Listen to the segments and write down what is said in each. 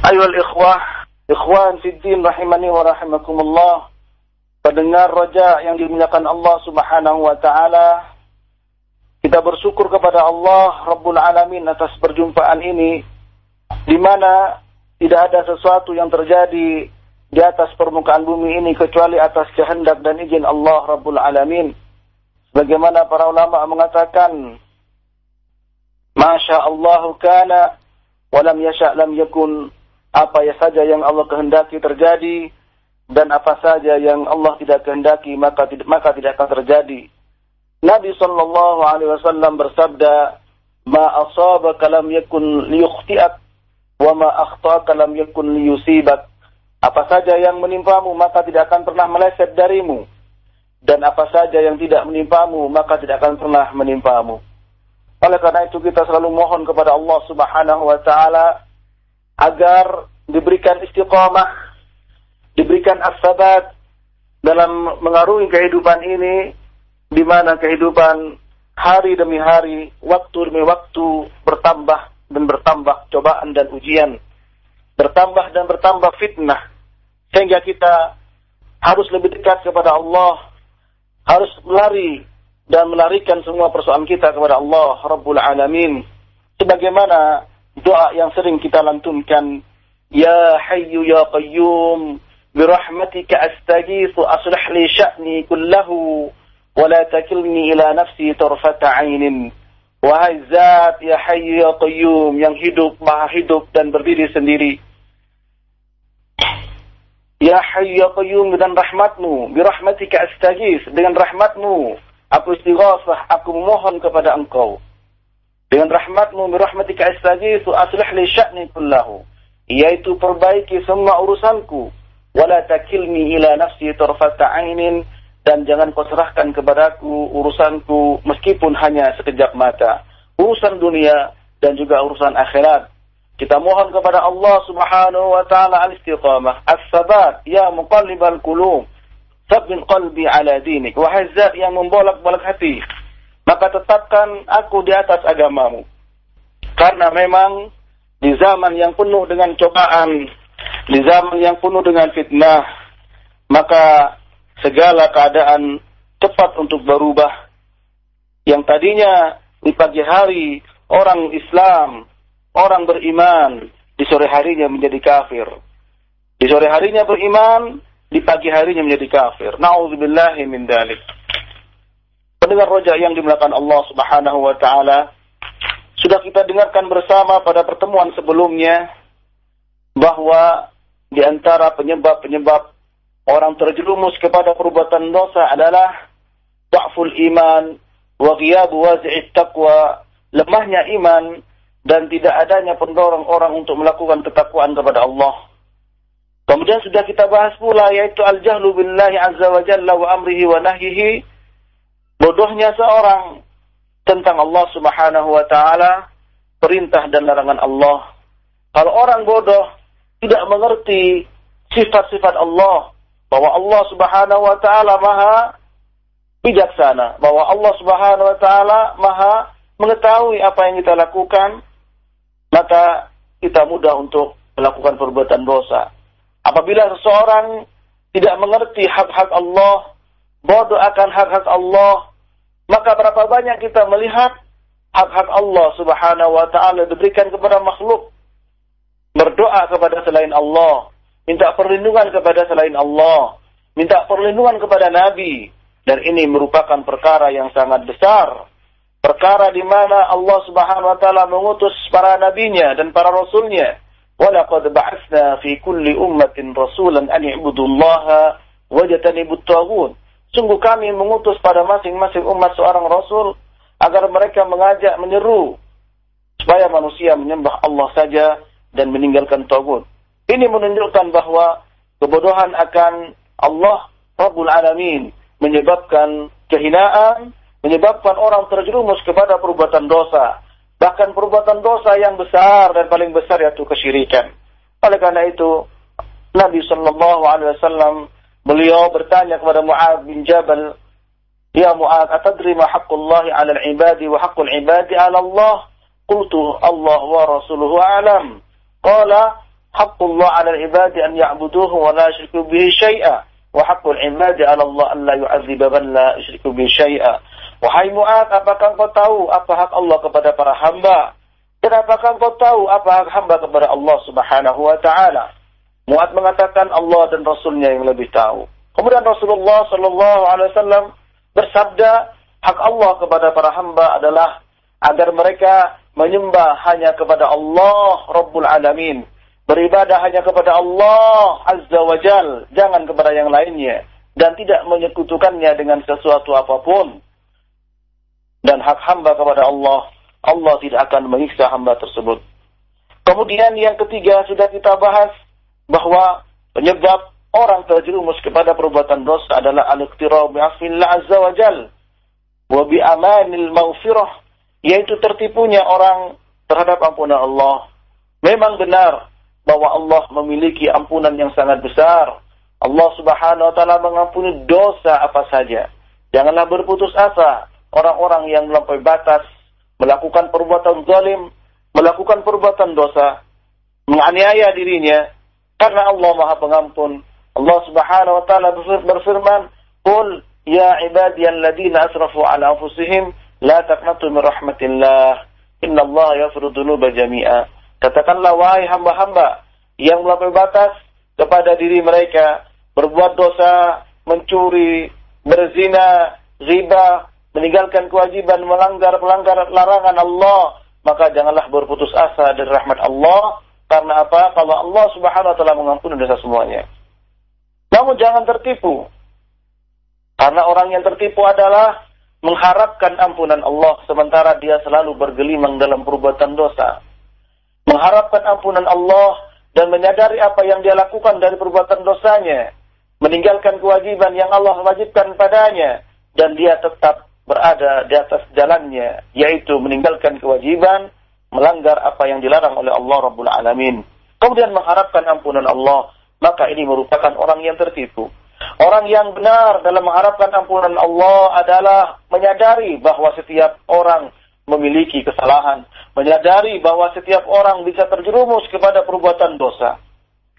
Ayol ikhwah, ikhwan fiddin rahimani wa rahimakumullah. Pendengar roja yang dimuliakan Allah subhanahu wa ta'ala. Kita bersyukur kepada Allah Rabbul Alamin atas perjumpaan ini. Di mana tidak ada sesuatu yang terjadi di atas permukaan bumi ini kecuali atas kehendak dan izin Allah Rabbul Alamin. Bagaimana para ulama mengatakan, Masya Allah kana, walam yasha' lam yakun, apa ya saja yang Allah kehendaki terjadi, dan apa saja yang Allah tidak kehendaki maka tidak maka tidak akan terjadi. Nabi sallallahu alaihi wasallam bersabda, "Ma asabaka lam yakun liyukhti'ak wa ma akhtaka lam yakun liyusibak." Apa saja yang menimpamu maka tidak akan pernah meleset darimu. Dan apa saja yang tidak menimpamu maka tidak akan pernah menimpamu. Oleh karena itu kita selalu mohon kepada Allah Subhanahu wa taala agar diberikan istiqamah diberikan as-sabat dalam mengarungi kehidupan ini di mana kehidupan hari demi hari, waktu demi waktu bertambah dan bertambah cobaan dan ujian, bertambah dan bertambah fitnah sehingga kita harus lebih dekat kepada Allah, harus lari dan melarikan semua persoalan kita kepada Allah Rabbul Alamin. Sebagaimana doa yang sering kita lantunkan, Ya Hayyu Ya Qayyum, برحمتك أستغيث أصلح لي شأني كله ولا تكلني إلى نفسي طرفة عين Wahai zat ya hayyu ya qayyum yang hidup, maha hidup dan berdiri sendiri. Ya hayyu ya qayyum dengan rahmatmu, birahmatika astagis, dengan rahmatmu, aku istighasah, aku memohon kepada engkau. Dengan rahmatmu, birahmatika astagis, aslih li sya'ni kullahu. Yaitu perbaiki semua urusanku. Wala takilni ila nafsi tarfata ainin dan jangan kau serahkan kepadaku urusanku meskipun hanya sekejap mata. Urusan dunia dan juga urusan akhirat. Kita mohon kepada Allah Subhanahu wa taala al-istiqamah. As-sabat ya muqallibal qulub. Sabbin qalbi ala dinik. Wahai zat yang membolak-balik hati maka tetapkan aku di atas agamamu karena memang di zaman yang penuh dengan cobaan di zaman yang penuh dengan fitnah, maka segala keadaan cepat untuk berubah. Yang tadinya di pagi hari orang Islam, orang beriman, di sore harinya menjadi kafir. Di sore harinya beriman, di pagi harinya menjadi kafir. Nauzubillahi min dalik. Pendengar rojak yang dimulakan Allah Subhanahu wa taala, sudah kita dengarkan bersama pada pertemuan sebelumnya bahwa di antara penyebab-penyebab orang terjerumus kepada perbuatan dosa adalah ta'ful iman wa ghiyabu wazi'it taqwa, lemahnya iman dan tidak adanya pendorong orang untuk melakukan ketakwaan kepada Allah. Kemudian sudah kita bahas pula yaitu al-jahlu billahi azza wa jalla wa amrihi wa nahyihi. Bodohnya seorang tentang Allah Subhanahu wa taala, perintah dan larangan Allah. Kalau orang bodoh tidak mengerti sifat-sifat Allah, bahwa Allah Subhanahu wa taala Maha bijaksana, bahwa Allah Subhanahu wa taala Maha mengetahui apa yang kita lakukan, maka kita mudah untuk melakukan perbuatan dosa. Apabila seseorang tidak mengerti hak-hak Allah, bodoh akan hak-hak Allah, maka berapa banyak kita melihat hak-hak Allah Subhanahu wa taala diberikan kepada makhluk. Berdoa kepada selain Allah, minta perlindungan kepada selain Allah, minta perlindungan kepada nabi dan ini merupakan perkara yang sangat besar. Perkara di mana Allah Subhanahu wa taala mengutus para nabinya dan para rasulnya. Walaqad ba'atsna fi kulli ummatin an i'budu Allah wajtanibut taghut. Sungguh kami mengutus pada masing-masing umat seorang rasul agar mereka mengajak menyeru supaya manusia menyembah Allah saja dan meninggalkan tagut. Ini menunjukkan bahwa kebodohan akan Allah Rabbul Alamin menyebabkan kehinaan, menyebabkan orang terjerumus kepada perbuatan dosa. Bahkan perbuatan dosa yang besar dan paling besar yaitu kesyirikan. Oleh karena itu, Nabi Shallallahu Alaihi Wasallam beliau bertanya kepada Muad bin Jabal Ya Mu'ad, atadri ma haqqullahi 'ala al-'ibadi wa haqqul 'ibadi 'ala Allah? Qultu Allah wa rasuluhu a'lam. Qala haqqullah 'ala al-'ibadi an ya'buduhu wa la yushriku bihi syai'a. Wa haqqul 'ibadi 'ala Allah an la yu'adziba man la yushriku bihi syai'a. Wahai Mu'ad, apakah engkau tahu apa hak Allah kepada para hamba? Dan apakah engkau tahu apa hak hamba kepada Allah Subhanahu wa taala? Mu'ad mengatakan Allah dan Rasulnya yang lebih tahu. Kemudian Rasulullah sallallahu alaihi wasallam bersabda, hak Allah kepada para hamba adalah agar mereka menyembah hanya kepada Allah Rabbul Alamin. Beribadah hanya kepada Allah Azza wa Jal. Jangan kepada yang lainnya. Dan tidak menyekutukannya dengan sesuatu apa pun. Dan hak hamba kepada Allah, Allah tidak akan mengiksa hamba tersebut. Kemudian yang ketiga sudah kita bahas bahwa penyebab orang terjerumus kepada perbuatan dosa adalah al-iqtirab bi'afillah azza wa jal wa bi amanil maghfirah yaitu tertipunya orang terhadap ampunan Allah. Memang benar bahwa Allah memiliki ampunan yang sangat besar. Allah Subhanahu wa taala mengampuni dosa apa saja. Janganlah berputus asa orang-orang yang melampaui batas, melakukan perbuatan zalim, melakukan perbuatan dosa, menganiaya dirinya karena Allah Maha Pengampun, Allah Subhanahu wa taala berfirman, "Qul ya ibadiyalladzina asrafu ala anfusihim la taqnatu min rahmatillah. Innallaha yaghfiru dzunuba jami'a." Katakanlah wahai hamba-hamba yang melampaui batas kepada diri mereka, berbuat dosa, mencuri, berzina, riba, meninggalkan kewajiban, melanggar melanggar larangan Allah, maka janganlah berputus asa dari rahmat Allah karena apa? Kalau Allah Subhanahu wa taala mengampuni dosa semuanya. Namun jangan tertipu. Karena orang yang tertipu adalah mengharapkan ampunan Allah sementara dia selalu bergelimang dalam perbuatan dosa. Mengharapkan ampunan Allah dan menyadari apa yang dia lakukan dari perbuatan dosanya. Meninggalkan kewajiban yang Allah wajibkan padanya. Dan dia tetap berada di atas jalannya. Yaitu meninggalkan kewajiban, melanggar apa yang dilarang oleh Allah Rabbul Alamin. Kemudian mengharapkan ampunan Allah maka ini merupakan orang yang tertipu. Orang yang benar dalam mengharapkan ampunan Allah adalah menyadari bahwa setiap orang memiliki kesalahan, menyadari bahwa setiap orang bisa terjerumus kepada perbuatan dosa.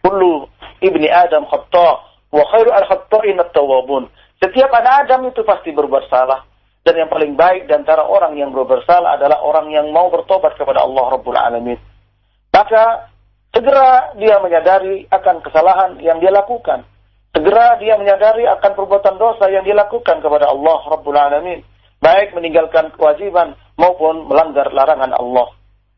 Kullu ibni Adam khata wa khairu al-khata'in at-tawwabun. Setiap anak Adam itu pasti berbuat salah. Dan yang paling baik di antara orang yang berbuat salah adalah orang yang mau bertobat kepada Allah Rabbul Alamin. Maka Segera dia menyadari akan kesalahan yang dia lakukan. Segera dia menyadari akan perbuatan dosa yang dilakukan kepada Allah Rabbul Alamin. Baik meninggalkan kewajiban maupun melanggar larangan Allah.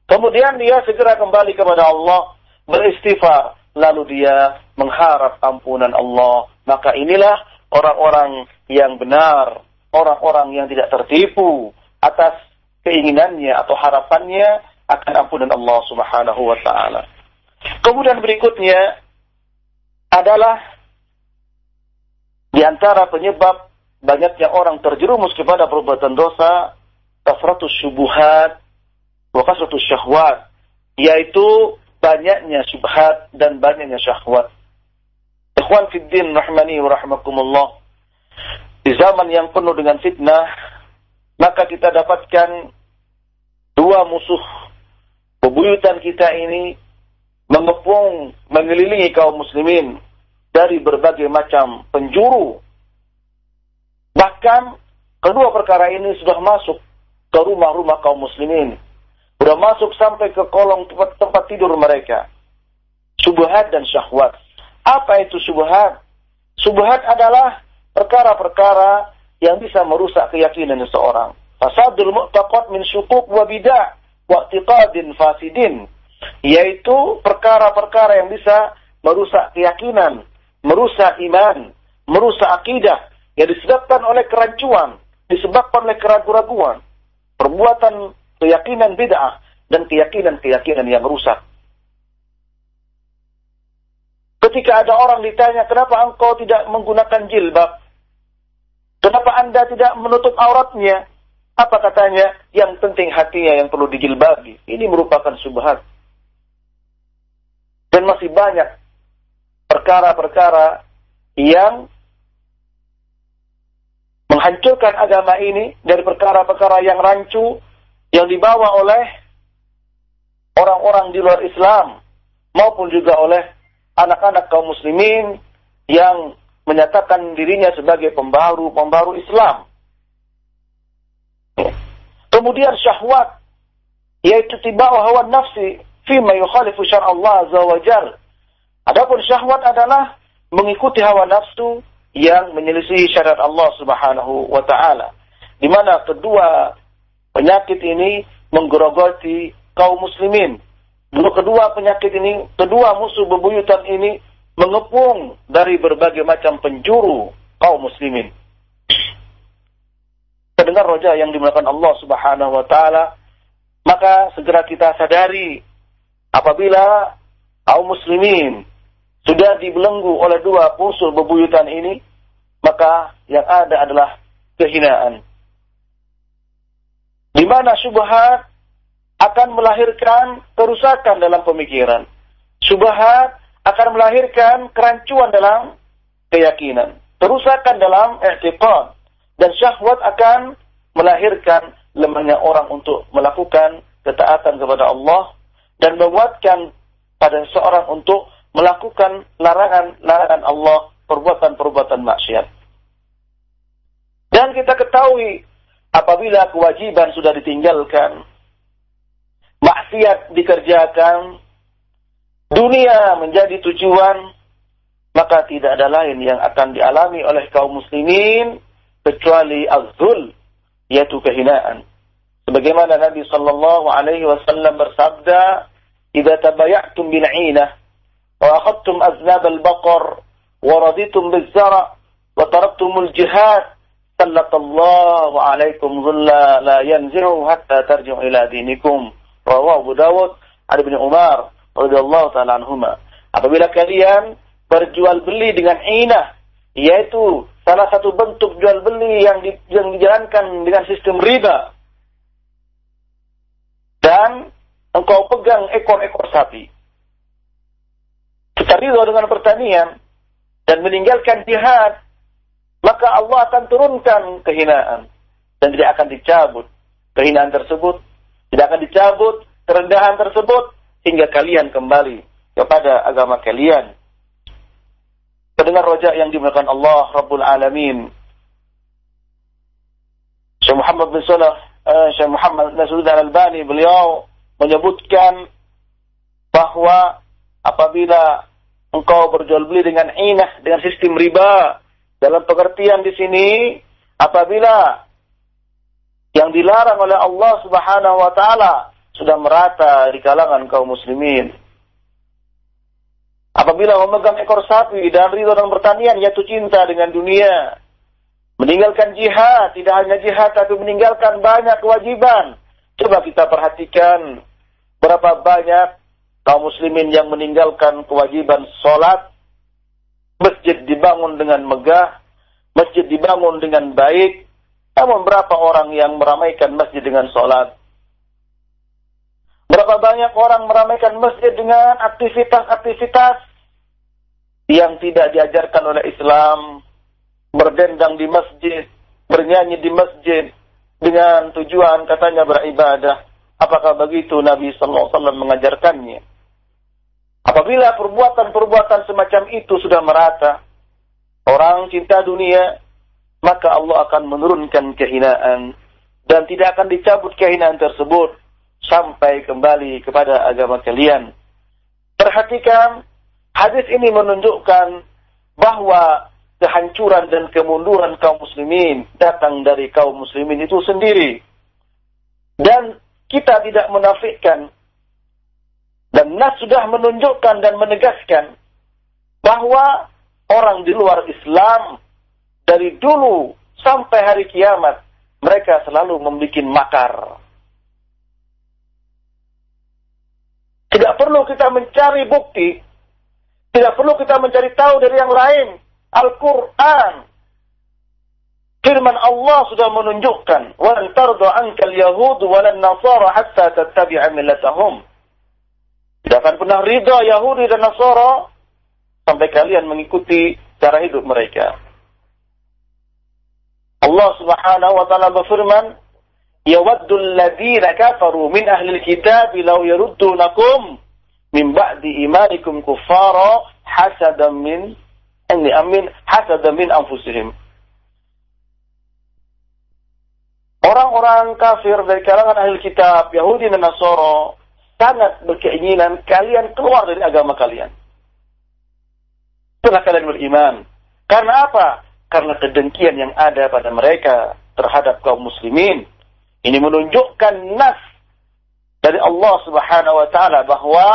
Kemudian dia segera kembali kepada Allah, beristighfar, lalu dia mengharap ampunan Allah. Maka inilah orang-orang yang benar, orang-orang yang tidak tertipu atas keinginannya atau harapannya akan ampunan Allah Subhanahu wa taala. Kemudian berikutnya adalah di antara penyebab banyaknya orang terjerumus kepada perbuatan dosa, kasratus syubuhat, wa syahwat, yaitu banyaknya syubhat dan banyaknya syahwat. Ikhwan Fiddin rahmani wa rahmakumullah. Zaman yang penuh dengan fitnah, maka kita dapatkan dua musuh bebuyutan kita ini mengepung, mengelilingi kaum muslimin dari berbagai macam penjuru. Bahkan kedua perkara ini sudah masuk ke rumah-rumah kaum muslimin. Sudah masuk sampai ke kolong tempat, tempat tidur mereka. Subhat dan syahwat. Apa itu subhat? Subhat adalah perkara-perkara yang bisa merusak keyakinan seseorang. Fasadul mu'taqad min syukuk wa bidah wa fasidin. Yaitu perkara-perkara yang bisa merusak keyakinan, merusak iman, merusak akidah yang disebabkan oleh kerancuan, disebabkan oleh keraguan-raguan, perbuatan keyakinan bid'ah dan keyakinan-keyakinan yang rusak. Ketika ada orang ditanya, kenapa engkau tidak menggunakan jilbab? Kenapa anda tidak menutup auratnya? Apa katanya? Yang penting hatinya yang perlu dijilbabi. Ini merupakan subhat. Dan masih banyak perkara-perkara yang menghancurkan agama ini dari perkara-perkara yang rancu yang dibawa oleh orang-orang di luar Islam maupun juga oleh anak-anak kaum muslimin yang menyatakan dirinya sebagai pembaru-pembaru Islam. Kemudian syahwat yaitu tiba hawa nafsi fima yukhalifu syar Allah azza wa. Adapun syahwat adalah mengikuti hawa nafsu yang menyelisihi syariat Allah Subhanahu wa taala. Di mana kedua penyakit ini menggerogoti kaum muslimin. Kedua penyakit ini, kedua musuh bebuyutan ini mengepung dari berbagai macam penjuru kaum muslimin. Kedengar roja yang dimulakan Allah Subhanahu wa taala, maka segera kita sadari apabila kaum muslimin sudah dibelenggu oleh dua musuh bebuyutan ini, maka yang ada adalah kehinaan. Di mana syubhat akan melahirkan kerusakan dalam pemikiran. Syubhat akan melahirkan kerancuan dalam keyakinan. Kerusakan dalam i'tiqad. Dan syahwat akan melahirkan lemahnya orang untuk melakukan ketaatan kepada Allah dan menguatkan pada seorang untuk melakukan larangan-larangan Allah, perbuatan-perbuatan maksiat. Dan kita ketahui apabila kewajiban sudah ditinggalkan, maksiat dikerjakan, dunia menjadi tujuan, maka tidak ada lain yang akan dialami oleh kaum muslimin kecuali azul yaitu kehinaan. Sebagaimana Nabi Shallallahu Alaihi Wasallam bersabda, "Jika tabayatum bin Aina, wa akhtum aznab al baqar, wa raditum bil zara, wa taratum al jihad, sallallahu alaikum zulla la yanzihu hatta tarji'u ila dinikum." Rawahu Dawud, Ad bin Umar, radhiyallahu taala anhuma. Apabila kalian berjual beli dengan inah yaitu salah satu bentuk jual beli yang, di, yang dijalankan dengan sistem riba dan engkau pegang ekor-ekor sapi. Kita dengan pertanian dan meninggalkan jihad, maka Allah akan turunkan kehinaan dan tidak akan dicabut. Kehinaan tersebut, tidak akan dicabut kerendahan tersebut hingga kalian kembali kepada agama kalian. Terdengar rojak yang dimuliakan Allah Rabbul Alamin. Syekh Muhammad bin Salah, uh, Syekh Muhammad Nasruddin Al-Albani beliau menyebutkan bahwa apabila engkau berjual beli dengan inah dengan sistem riba dalam pengertian di sini apabila yang dilarang oleh Allah Subhanahu wa taala sudah merata di kalangan kaum muslimin. Apabila memegang ekor sapi dan ridho dan pertanian yaitu cinta dengan dunia. Meninggalkan jihad, tidak hanya jihad tapi meninggalkan banyak kewajiban. Coba kita perhatikan berapa banyak kaum muslimin yang meninggalkan kewajiban sholat, masjid dibangun dengan megah, masjid dibangun dengan baik, namun berapa orang yang meramaikan masjid dengan sholat? Berapa banyak orang meramaikan masjid dengan aktivitas-aktivitas yang tidak diajarkan oleh Islam, berdendang di masjid, bernyanyi di masjid dengan tujuan katanya beribadah. Apakah begitu Nabi sallallahu alaihi wasallam mengajarkannya? Apabila perbuatan-perbuatan semacam itu sudah merata, orang cinta dunia, maka Allah akan menurunkan kehinaan dan tidak akan dicabut kehinaan tersebut sampai kembali kepada agama kalian. Perhatikan, hadis ini menunjukkan bahwa kehancuran dan kemunduran kaum muslimin datang dari kaum muslimin itu sendiri. Dan kita tidak menafikan dan Nas sudah menunjukkan dan menegaskan bahwa orang di luar Islam dari dulu sampai hari kiamat mereka selalu membuat makar. Tidak perlu kita mencari bukti, tidak perlu kita mencari tahu dari yang lain. Al-Quran. Firman Allah sudah menunjukkan, "Walan tardu ankal yahud walan nasara hatta tattabi'a millatahum." Tidak akan pernah ridha Yahudi dan Nasara sampai kalian mengikuti cara hidup mereka. Allah Subhanahu wa taala berfirman, "Yawaddu alladhina kafaru min ahli alkitab law yaruddunakum min ba'di imanikum kuffara hasadan min anni amin hasadan min anfusihim." Orang-orang kafir dari kalangan ahli kitab, Yahudi dan Nasara, sangat berkeinginan kalian keluar dari agama kalian. Setelah kalian beriman. Karena apa? Karena kedengkian yang ada pada mereka terhadap kaum muslimin. Ini menunjukkan nas dari Allah Subhanahu wa taala bahwa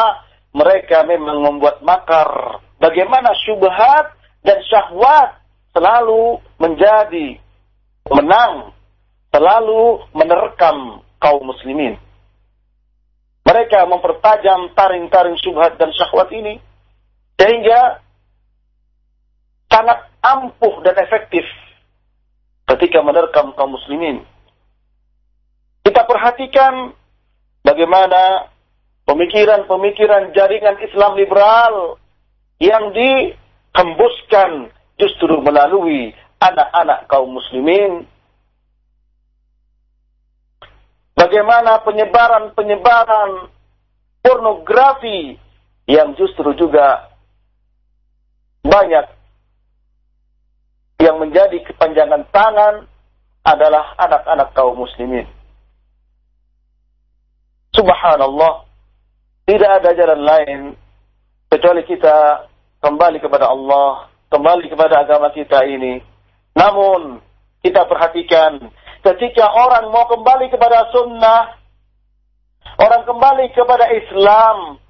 mereka memang membuat makar. Bagaimana syubhat dan syahwat selalu menjadi menang, selalu menerkam kaum muslimin. Mereka mempertajam taring-taring syubhat dan syahwat ini sehingga sangat ampuh dan efektif ketika menerkam kaum muslimin. Kita perhatikan bagaimana pemikiran-pemikiran jaringan Islam liberal yang dihembuskan justru melalui anak-anak kaum muslimin Bagaimana penyebaran-penyebaran pornografi yang justru juga banyak yang menjadi kepanjangan tangan adalah anak-anak kaum muslimin. Subhanallah, tidak ada jalan lain kecuali kita kembali kepada Allah, kembali kepada agama kita ini. Namun, kita perhatikan ketika orang mau kembali kepada sunnah, orang kembali kepada Islam,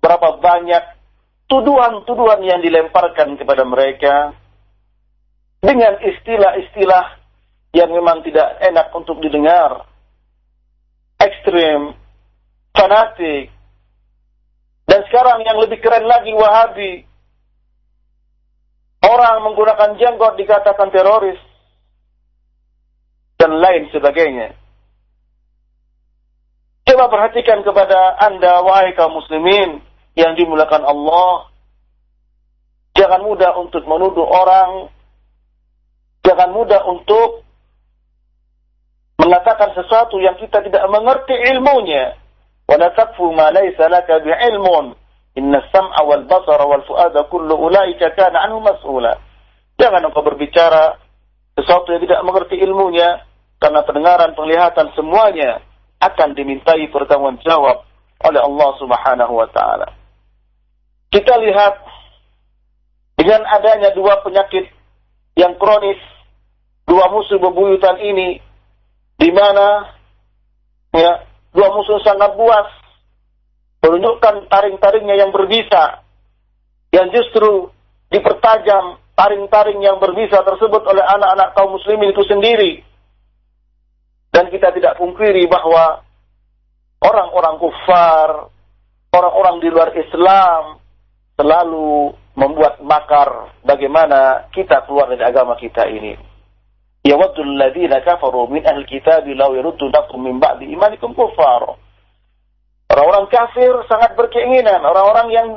berapa banyak tuduhan-tuduhan yang dilemparkan kepada mereka dengan istilah-istilah yang memang tidak enak untuk didengar, ekstrim, fanatik, dan sekarang yang lebih keren lagi Wahabi. Orang menggunakan jenggot dikatakan teroris dan lain sebagainya. Coba perhatikan kepada anda, wahai kaum muslimin yang dimulakan Allah. Jangan mudah untuk menuduh orang. Jangan mudah untuk mengatakan sesuatu yang kita tidak mengerti ilmunya. وَلَا تَقْفُ مَا لَيْسَ لَكَ بِعِلْمٌ إِنَّ السَّمْعَ وَالْبَصَرَ وَالْفُؤَادَ كُلُّ أُولَٰئِكَ كَانَ عَنْهُ مَسْئُولًا Jangan engkau berbicara sesuatu yang tidak mengerti ilmunya, karena pendengaran, penglihatan semuanya akan dimintai pertanggung jawab oleh Allah Subhanahu wa taala. Kita lihat dengan adanya dua penyakit yang kronis, dua musuh bebuyutan ini di mana ya, dua musuh sangat buas. Menunjukkan taring-taringnya yang berbisa. Yang justru dipertajam taring-taring yang berbisa tersebut oleh anak-anak kaum muslimin itu sendiri. Dan kita tidak pungkiri bahwa orang-orang kufar, orang-orang di luar Islam selalu membuat makar bagaimana kita keluar dari agama kita ini. Ya waddul ladzina kafaru min ahli kitab law yaruddunakum min ba'di imanikum kufar. Orang-orang kafir sangat berkeinginan, orang-orang yang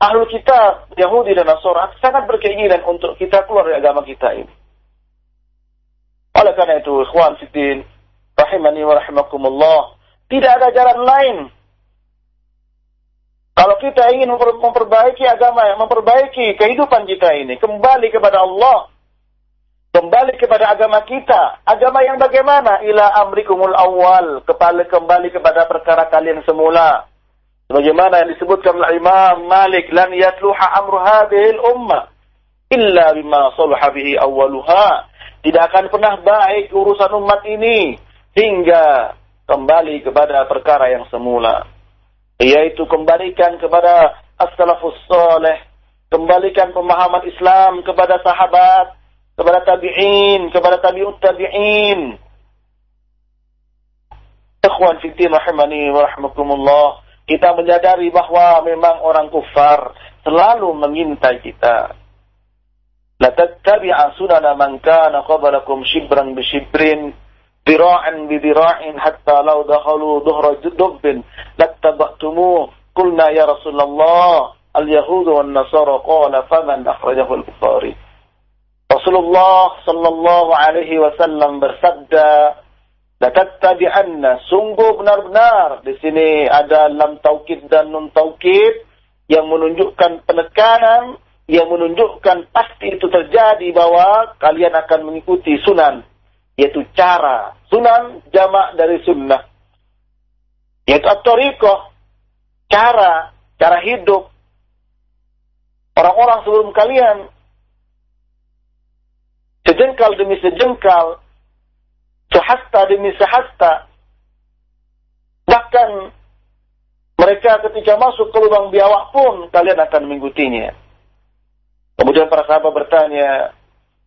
ahlul kitab, Yahudi dan Nasara sangat berkeinginan untuk kita keluar dari agama kita ini. Oleh karena itu, ikhwan fiddin, rahimani wa rahimakumullah, tidak ada jalan lain. Kalau kita ingin memperbaiki agama, memperbaiki kehidupan kita ini, kembali kepada Allah, kembali kepada agama kita, agama yang bagaimana? Ila amrikumul awal, kembali kembali kepada perkara kalian semula. Sebagaimana yang disebutkan oleh Imam Malik, lan yatluha amru hadhil ummah illa bima salaha bihi awwaluha. Tidak akan pernah baik urusan umat ini hingga kembali kepada perkara yang semula. Yaitu kembalikan kepada as-salafus salih, kembalikan pemahaman Islam kepada sahabat, kepada tabi'in, kepada tabi'ut tabi'in. Ikhwan fiddin rahimani wa rahmakumullah kita menyadari bahwa memang orang kufar selalu mengintai kita. La tattabi'a sunana man kana qablakum shibran bi shibrin dira'an bi dira'in hatta law dakhalu dhuhra dubbin lattaba'tumu qulna ya Rasulullah al-yahud wan nasara qala faman akhrajahu al-bukhari Rasulullah sallallahu alaihi wasallam bersabda Latattabi'anna. Sungguh benar-benar di sini ada lam taukid dan nun taukid yang menunjukkan penekanan, yang menunjukkan pasti itu terjadi bahwa kalian akan mengikuti sunan, yaitu cara. Sunan jamak dari sunnah. Yaitu at cara, cara hidup. Orang-orang sebelum kalian sejengkal demi sejengkal sehasta demi sehasta. Bahkan mereka ketika masuk ke lubang biawak pun kalian akan mengikutinya. Kemudian para sahabat bertanya,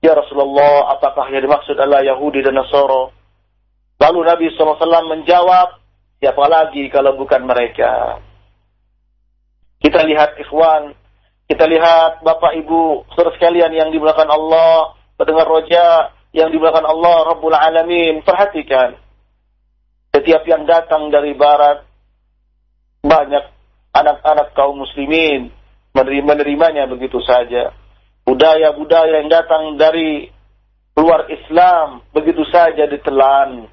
Ya Rasulullah, apakah yang dimaksud adalah Yahudi dan Nasoro? Lalu Nabi SAW menjawab, siapa lagi kalau bukan mereka? Kita lihat ikhwan, kita lihat Bapak Ibu, saudara sekalian yang dimulakan Allah, pendengar roja, yang dimulakan Allah Rabbul Alamin. Perhatikan. Setiap yang datang dari barat, banyak anak-anak kaum muslimin menerimanya begitu saja. Budaya-budaya yang datang dari luar Islam begitu saja ditelan.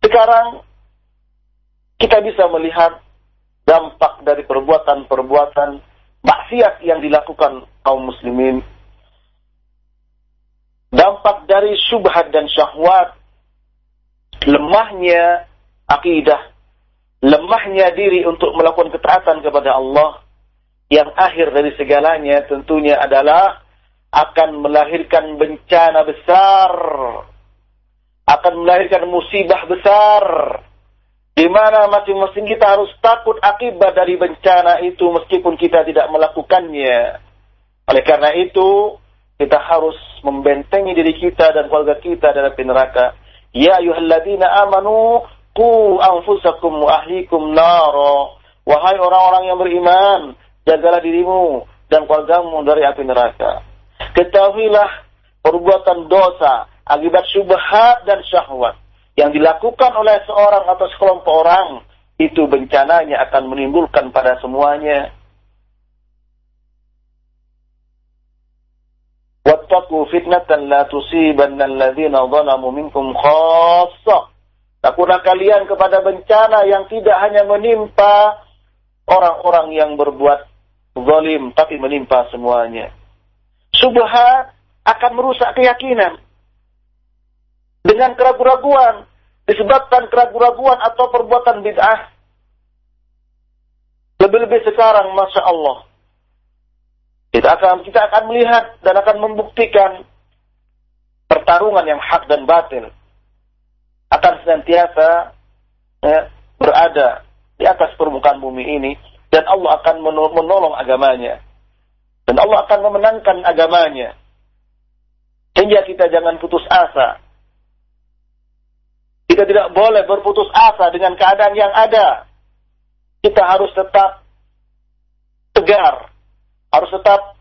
Sekarang kita bisa melihat dampak dari perbuatan-perbuatan maksiat yang dilakukan kaum muslimin. Dampak dari syubhat dan syahwat, lemahnya akidah, lemahnya diri untuk melakukan ketaatan kepada Allah, yang akhir dari segalanya tentunya adalah akan melahirkan bencana besar, akan melahirkan musibah besar, di mana masing-masing kita harus takut akibat dari bencana itu meskipun kita tidak melakukannya. Oleh karena itu, kita harus membentengi diri kita dan keluarga kita dari neraka. Ya ayuhalladzina amanu qu anfusakum wa ahlikum naro. Wahai orang-orang yang beriman, jagalah dirimu dan keluargamu dari api neraka. Ketahuilah perbuatan dosa akibat syubhat dan syahwat yang dilakukan oleh seorang atau sekelompok orang itu bencananya akan menimbulkan pada semuanya. Wattaqu fitnatan la tusibanna alladhina zalamu minkum khassah. Takutlah kalian kepada bencana yang tidak hanya menimpa orang-orang yang berbuat zalim, tapi menimpa semuanya. Subhat akan merusak keyakinan dengan keraguan-raguan disebabkan keraguan-raguan atau perbuatan bid'ah. Lebih-lebih sekarang, masya Allah, kita akan kita akan melihat dan akan membuktikan pertarungan yang hak dan batil akan senantiasa ya, berada di atas permukaan bumi ini dan Allah akan menolong agamanya. Dan Allah akan memenangkan agamanya. Sehingga kita jangan putus asa kita tidak boleh berputus asa dengan keadaan yang ada. Kita harus tetap tegar, harus tetap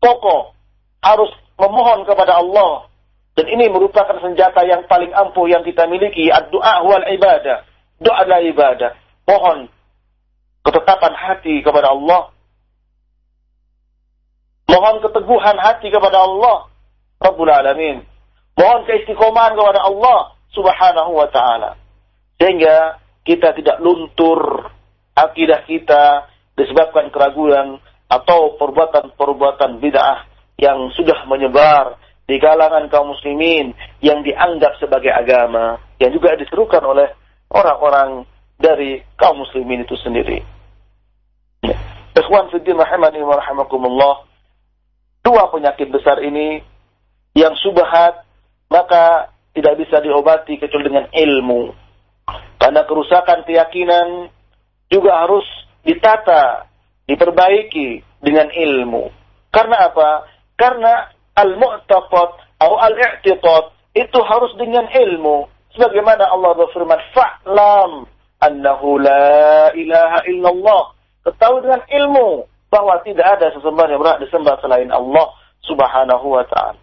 kokoh, harus memohon kepada Allah. Dan ini merupakan senjata yang paling ampuh yang kita miliki. Doa wal ibadah. Doa adalah ibadah. Mohon ketetapan hati kepada Allah. Mohon keteguhan hati kepada Allah Rabbul Alamin. Mohon keistiqomahan kepada Allah Subhanahu wa taala. Sehingga kita tidak luntur akidah kita disebabkan keraguan atau perbuatan-perbuatan bid'ah yang sudah menyebar di kalangan kaum muslimin yang dianggap sebagai agama yang juga diserukan oleh orang-orang dari kaum muslimin itu sendiri. Ikhwan fiddin rahimani wa rahimakumullah. Dua penyakit besar ini yang subhat maka tidak bisa diobati kecuali dengan ilmu. Karena kerusakan keyakinan juga harus ditata, diperbaiki dengan ilmu. Karena apa? Karena al-mu'taqad atau al-i'tiqad itu harus dengan ilmu. Sebagaimana Allah berfirman, "Fa'lam annahu la ilaha illallah." Ketahui dengan ilmu bahwa tidak ada sesembahan yang berhak disembah selain Allah Subhanahu wa taala.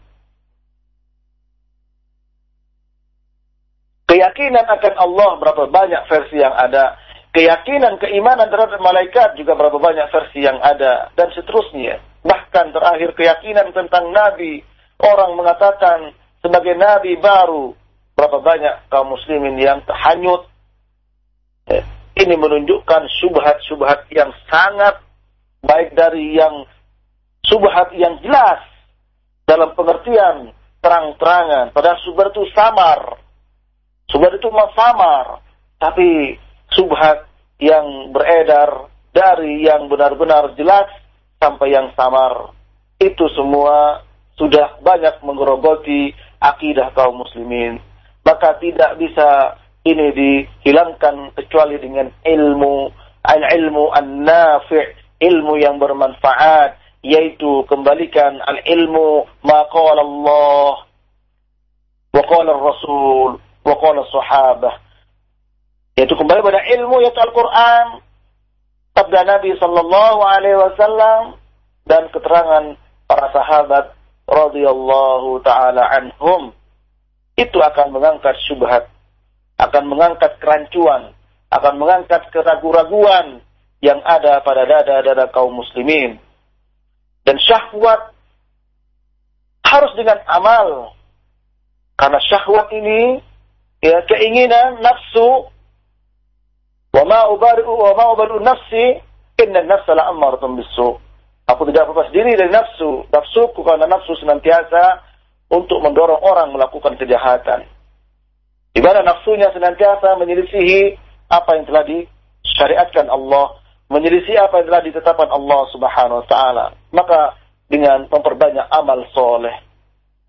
Keyakinan akan Allah berapa banyak versi yang ada. Keyakinan, keimanan terhadap malaikat juga berapa banyak versi yang ada. Dan seterusnya. Bahkan terakhir keyakinan tentang Nabi. Orang mengatakan sebagai Nabi baru. Berapa banyak kaum muslimin yang terhanyut. Eh, ini menunjukkan subhat-subhat yang sangat baik dari yang subhat yang jelas dalam pengertian terang-terangan. Padahal subhat itu samar Subhat itu samar, tapi subhat yang beredar dari yang benar-benar jelas sampai yang samar. Itu semua sudah banyak menggerogoti akidah kaum muslimin. Maka tidak bisa ini dihilangkan kecuali dengan ilmu, al-ilmu an-nafi' ilmu yang bermanfaat, yaitu kembalikan al-ilmu maqala Allah wa qala Rasul Sahabah. Yaitu kembali pada ilmu yaitu Al-Quran. Sabda Nabi Sallallahu Alaihi Wasallam dan keterangan para sahabat radhiyallahu taala anhum itu akan mengangkat syubhat, akan mengangkat kerancuan, akan mengangkat keraguan-raguan yang ada pada dada-dada kaum muslimin. Dan syahwat harus dengan amal. Karena syahwat ini ya keinginan nafsu. Wa ma ubari'u wa ma ubari'u nafsi inna nafsa la ammaratun bisu aku tidak berlepas diri dari nafsu. Nafsuku karena nafsu senantiasa untuk mendorong orang melakukan kejahatan. Di mana nafsunya senantiasa menyelisihi apa yang telah disyariatkan Allah menyelisihi apa yang telah ditetapkan Allah Subhanahu wa taala. Maka dengan memperbanyak amal soleh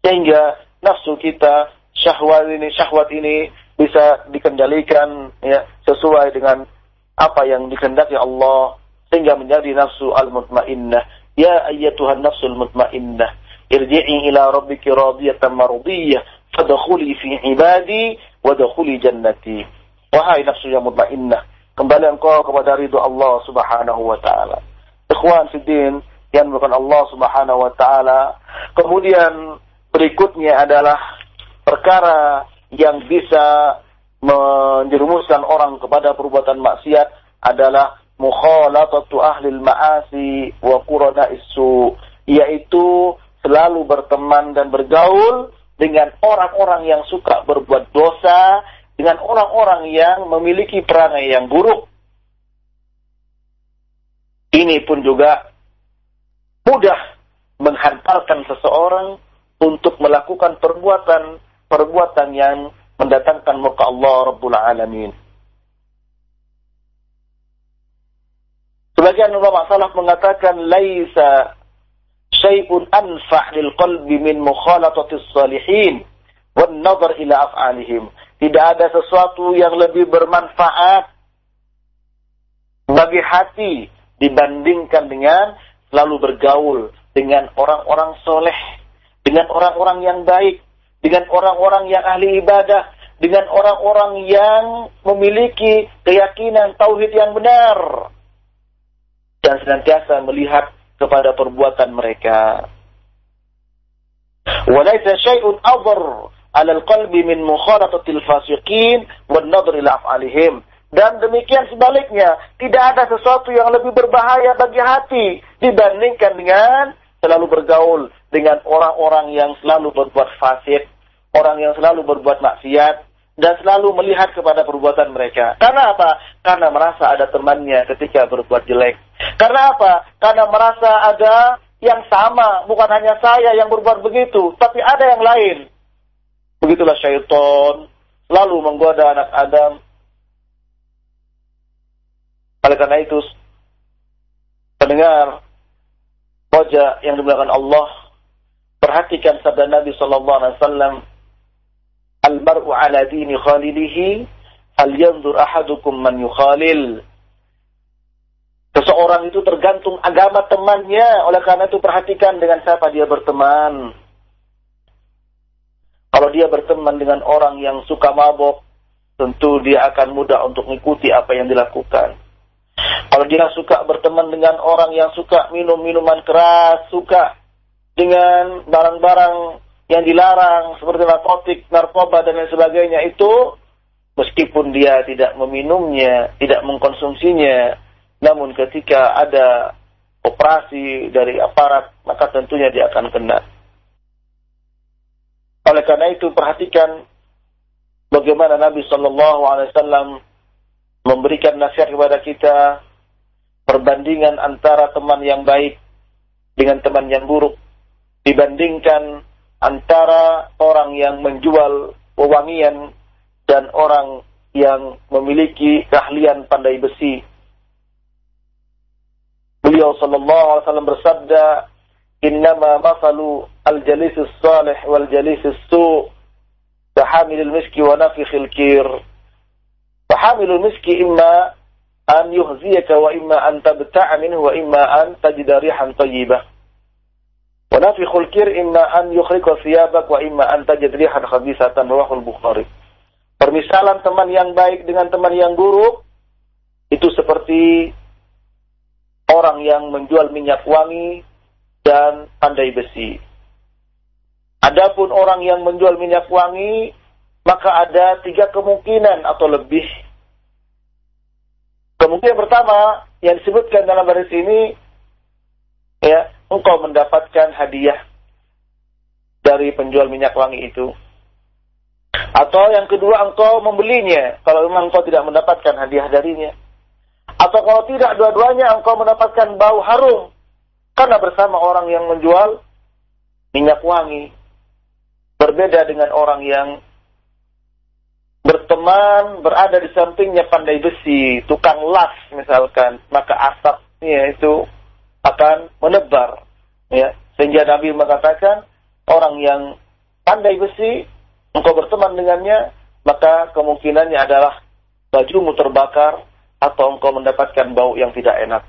sehingga nafsu kita syahwat ini syahwat ini bisa dikendalikan ya sesuai dengan apa yang dikehendaki Allah sehingga menjadi nafsu al-mutmainnah. Ya ayyatuhan nafsul mutmainnah irji'i ila rabbiki radiyatan mardiyah fadkhuli fi ibadi wadkhuli jannati. Wahai nafsu yang mutmainnah kembali engkau kepada ridho Allah Subhanahu wa taala. Ikhwan fiddin yang bukan Allah Subhanahu wa taala. Kemudian berikutnya adalah perkara yang bisa menjerumuskan orang kepada perbuatan maksiat adalah mukhalatatu ahli ma'asi wa qurana isu yaitu selalu berteman dan bergaul dengan orang-orang yang suka berbuat dosa dengan orang-orang yang memiliki perangai yang buruk. Ini pun juga mudah menghantarkan seseorang untuk melakukan perbuatan perbuatan yang mendatangkan muka Allah Rabbul Alamin. Sebagian ulama salaf mengatakan laisa syai'un anfa' lil qalbi min mukhalatatis salihin wan nazar ila af'alihim. Tidak ada sesuatu yang lebih bermanfaat bagi hati dibandingkan dengan selalu bergaul dengan orang-orang soleh, dengan orang-orang yang baik, dengan orang-orang yang ahli ibadah, dengan orang-orang yang memiliki keyakinan tauhid yang benar dan senantiasa melihat kepada perbuatan mereka. Walaysa syai'un adhar 'ala al-qalbi min mukhalatatil fasiqin wan nadhr ila af'alihim. Dan demikian sebaliknya, tidak ada sesuatu yang lebih berbahaya bagi hati dibandingkan dengan selalu bergaul dengan orang-orang yang selalu berbuat fasik, orang yang selalu berbuat maksiat, dan selalu melihat kepada perbuatan mereka. Karena apa? Karena merasa ada temannya ketika berbuat jelek. Karena apa? Karena merasa ada yang sama, bukan hanya saya yang berbuat begitu, tapi ada yang lain. Begitulah syaitan lalu menggoda anak Adam. Oleh karena itu, pendengar wajah yang dimuliakan Allah, perhatikan sabda Nabi Sallallahu Alaihi Wasallam, "Al-mar'u ala dini khalilihi, hal yanzur ahadukum man yukhalil." Seseorang itu tergantung agama temannya. Oleh karena itu perhatikan dengan siapa dia berteman. Kalau dia berteman dengan orang yang suka mabok, tentu dia akan mudah untuk mengikuti apa yang dilakukan. Kalau dia suka berteman dengan orang yang suka minum minuman keras, suka dengan barang-barang yang dilarang seperti narkotik, narkoba dan lain sebagainya itu meskipun dia tidak meminumnya, tidak mengkonsumsinya, namun ketika ada operasi dari aparat, maka tentunya dia akan kena. Oleh karena itu perhatikan bagaimana Nabi Shallallahu Alaihi Wasallam memberikan nasihat kepada kita perbandingan antara teman yang baik dengan teman yang buruk dibandingkan antara orang yang menjual wewangian dan orang yang memiliki keahlian pandai besi Beliau sallallahu alaihi wasallam bersabda, "Innama masalu al-jalisus salih wal jalisus su' kahamilil miski wa nafikhil kir." Fahamilul miski imma an yuhziyaka wa imma an tabta'a minhu wa imma an tajida rihan tayyibah. Wa nafikhul kir imma an yukhrika thiyabak wa imma an tajid rihan khabisatan rawahul Bukhari. Permisalan teman yang baik dengan teman yang buruk itu seperti orang yang menjual minyak wangi dan pandai besi. Adapun orang yang menjual minyak wangi, maka ada tiga kemungkinan atau lebih. Kemungkinan pertama yang disebutkan dalam baris ini, ya, engkau mendapatkan hadiah dari penjual minyak wangi itu. Atau yang kedua, engkau membelinya kalau memang engkau tidak mendapatkan hadiah darinya. Atau kalau tidak dua-duanya engkau mendapatkan bau harum. Karena bersama orang yang menjual minyak wangi. Berbeda dengan orang yang berteman, berada di sampingnya pandai besi, tukang las misalkan. Maka asapnya itu akan menebar. Ya. Sehingga Nabi mengatakan, orang yang pandai besi, engkau berteman dengannya, maka kemungkinannya adalah bajumu terbakar, atau engkau mendapatkan bau yang tidak enak.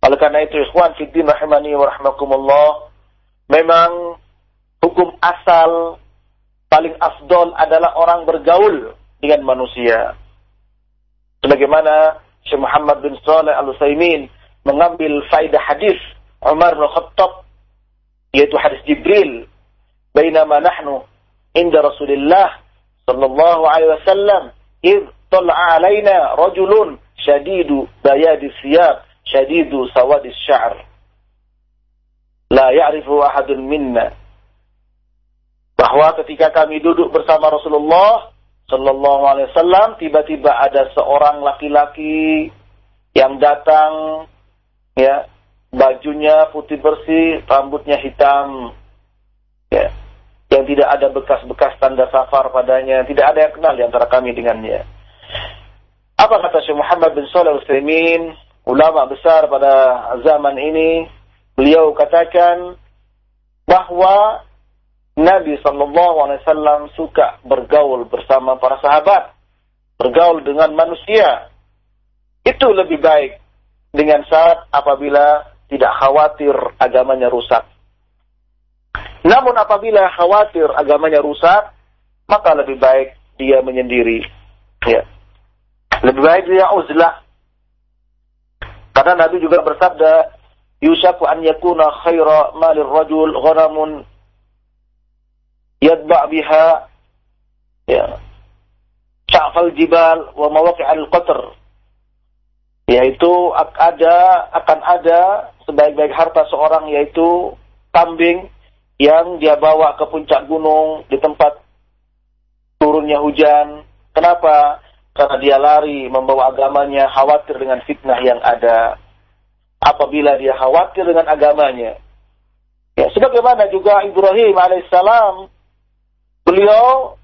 Oleh karena itu, ikhwan fiddin rahimani wa rahmakumullah, memang hukum asal paling afdol adalah orang bergaul dengan manusia. Sebagaimana Syekh Muhammad bin Saleh Al-Utsaimin mengambil faidah hadis Umar bin Khattab yaitu hadis Jibril bainama nahnu inda Rasulillah sallallahu alaihi wasallam id tala alaina rajulun shadidu bayadi siyab shadidu sawadi sya'r. La ya'rifu ahadun minna. Bahwa ketika kami duduk bersama Rasulullah Shallallahu Alaihi Wasallam tiba-tiba ada seorang laki-laki yang datang ya bajunya putih bersih rambutnya hitam. Ya yang tidak ada bekas-bekas tanda safar padanya. Tidak ada yang kenal di antara kami dengannya. Apa kata Syekh Muhammad bin Shalih Al-Utsaimin, ulama besar pada zaman ini, beliau katakan bahwa Nabi Shallallahu Alaihi Wasallam suka bergaul bersama para sahabat, bergaul dengan manusia. Itu lebih baik dengan saat apabila tidak khawatir agamanya rusak. Namun apabila khawatir agamanya rusak, maka lebih baik dia menyendiri. Ya. Lebih baik dia uzlah. Karena Nabi juga bersabda, Yusaku an yakuna khaira malir rajul ghanamun yadba' biha ya. sya'fal jibal wa mawaqi'al qatr yaitu ada akan ada sebaik-baik harta seorang yaitu kambing yang dia bawa ke puncak gunung di tempat turunnya hujan. Kenapa? Karena dia lari membawa agamanya khawatir dengan fitnah yang ada. Apabila dia khawatir dengan agamanya. Ya, sebagaimana juga Ibrahim alaihissalam beliau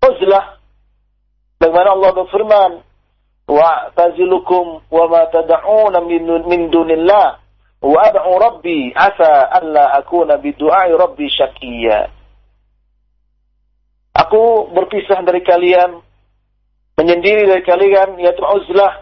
uzlah Bagaimana Allah berfirman, وَأَعْتَزِلُكُمْ وَمَا تَدَعُونَ مِن دُونِ اللَّهِ وَأَدْعُ رَبِّي عَسَى أَلَّا أَكُونَ بِدُعَاءِ رَبِّي شَقِيًّا Aku berpisah dari kalian, menyendiri dari kalian, yaitu uzlah,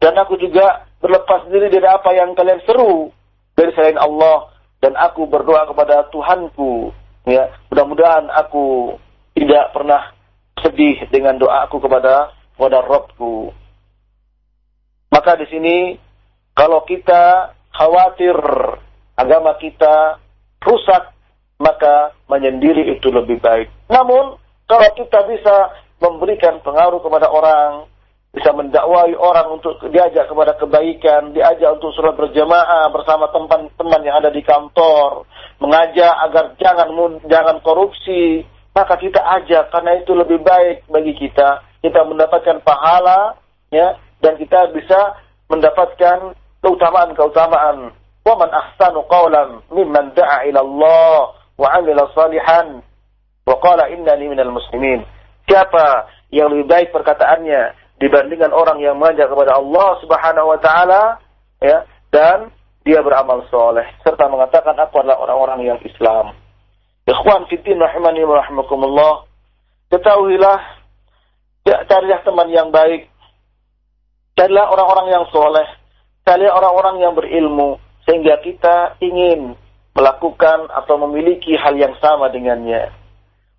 dan aku juga berlepas diri dari apa yang kalian seru dari selain Allah, dan aku berdoa kepada Tuhanku. Ya, mudah-mudahan aku tidak pernah sedih dengan doa aku kepada kepada Rabbku. Maka di sini kalau kita khawatir agama kita rusak, maka menyendiri itu lebih baik. Namun kalau kita bisa memberikan pengaruh kepada orang, bisa mendakwai orang untuk diajak kepada kebaikan, diajak untuk surat berjamaah bersama teman-teman yang ada di kantor, mengajak agar jangan jangan korupsi, maka kita ajak karena itu lebih baik bagi kita. Kita mendapatkan pahala ya dan kita bisa mendapatkan keutamaan-keutamaan. Wa man ahsanu qawlan mimman da'a ila Allah wa 'amila salihan wa qala innani minal muslimin. Siapa yang lebih baik perkataannya dibandingkan orang yang mengajak kepada Allah Subhanahu wa taala ya dan dia beramal soleh serta mengatakan aku adalah orang-orang yang Islam. Ikhwan fitin rahimani wa rahimakumullah. Ketahuilah, ya, carilah teman yang baik. Carilah orang-orang yang soleh. Carilah orang-orang yang berilmu. Sehingga kita ingin melakukan atau memiliki hal yang sama dengannya.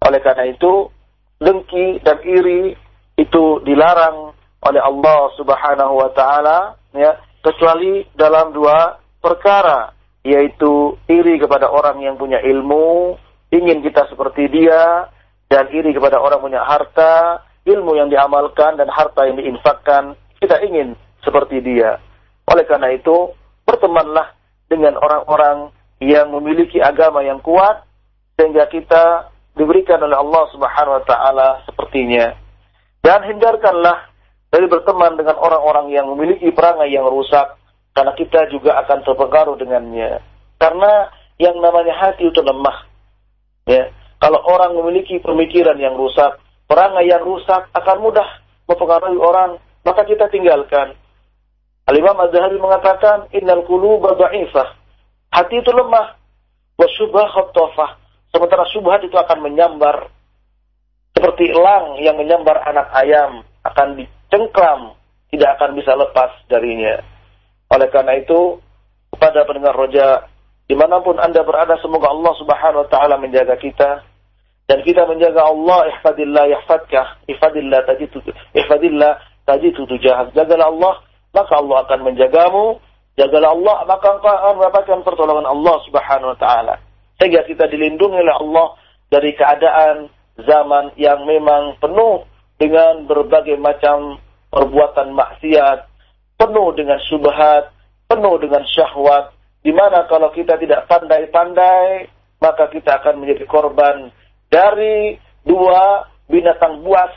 Oleh karena itu, dengki dan iri itu dilarang oleh Allah Subhanahu wa taala ya, kecuali dalam dua perkara, yaitu iri kepada orang yang punya ilmu ingin kita seperti dia dan iri kepada orang punya harta, ilmu yang diamalkan dan harta yang diinfakkan, kita ingin seperti dia. Oleh karena itu, bertemanlah dengan orang-orang yang memiliki agama yang kuat sehingga kita diberikan oleh Allah Subhanahu wa taala sepertinya. Dan hindarkanlah dari berteman dengan orang-orang yang memiliki perangai yang rusak karena kita juga akan terpengaruh dengannya. Karena yang namanya hati itu lemah. Ya, kalau orang memiliki pemikiran yang rusak, perangai yang rusak akan mudah mempengaruhi orang, maka kita tinggalkan. Al-Imam Az-Zahabi mengatakan, "Innal quluba dha'ifah." Hati itu lemah. Wa syubha khattafah. Sementara syubhat itu akan menyambar seperti elang yang menyambar anak ayam akan dicengkram, tidak akan bisa lepas darinya. Oleh karena itu, kepada pendengar roja Di mana pun Anda berada, semoga Allah subhanahu wa ta'ala menjaga kita. Dan kita menjaga Allah, ihfadillah yahfadkah, ihfadillah ihfadillah tajidu tujahak. Jagalah Allah, maka Allah akan menjagamu. Jagalah Allah, maka engkau akan mendapatkan pertolongan Allah subhanahu wa ta'ala. Sehingga kita dilindungi oleh Allah dari keadaan zaman yang memang penuh dengan berbagai macam perbuatan maksiat, penuh dengan syubhat, penuh dengan syahwat, di mana kalau kita tidak pandai-pandai, maka kita akan menjadi korban dari dua binatang buas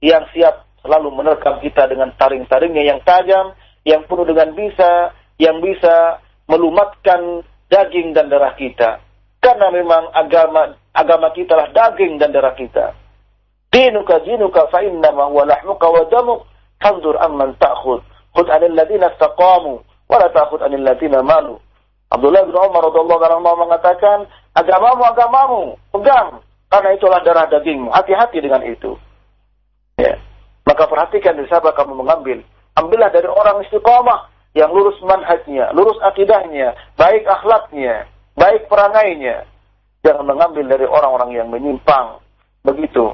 yang siap selalu menerkam kita dengan taring-taringnya yang tajam, yang penuh dengan bisa, yang bisa melumatkan daging dan darah kita. Karena memang agama agama kita lah daging dan darah kita. Dinuka dinuka fa innama huwa lahmuka wa damuk fanzur amman ta'khud. Khud anil ladina istaqamu wa la ta'khud anil ladina malu. Abdullah bin Umar radhiyallahu anhu mengatakan, agamamu agamamu, pegang karena itulah darah dagingmu. Hati-hati dengan itu. Ya. Maka perhatikan dari siapa kamu mengambil. Ambillah dari orang istiqomah yang lurus manhajnya, lurus akidahnya, baik akhlaknya, baik perangainya. Jangan mengambil dari orang-orang yang menyimpang. Begitu.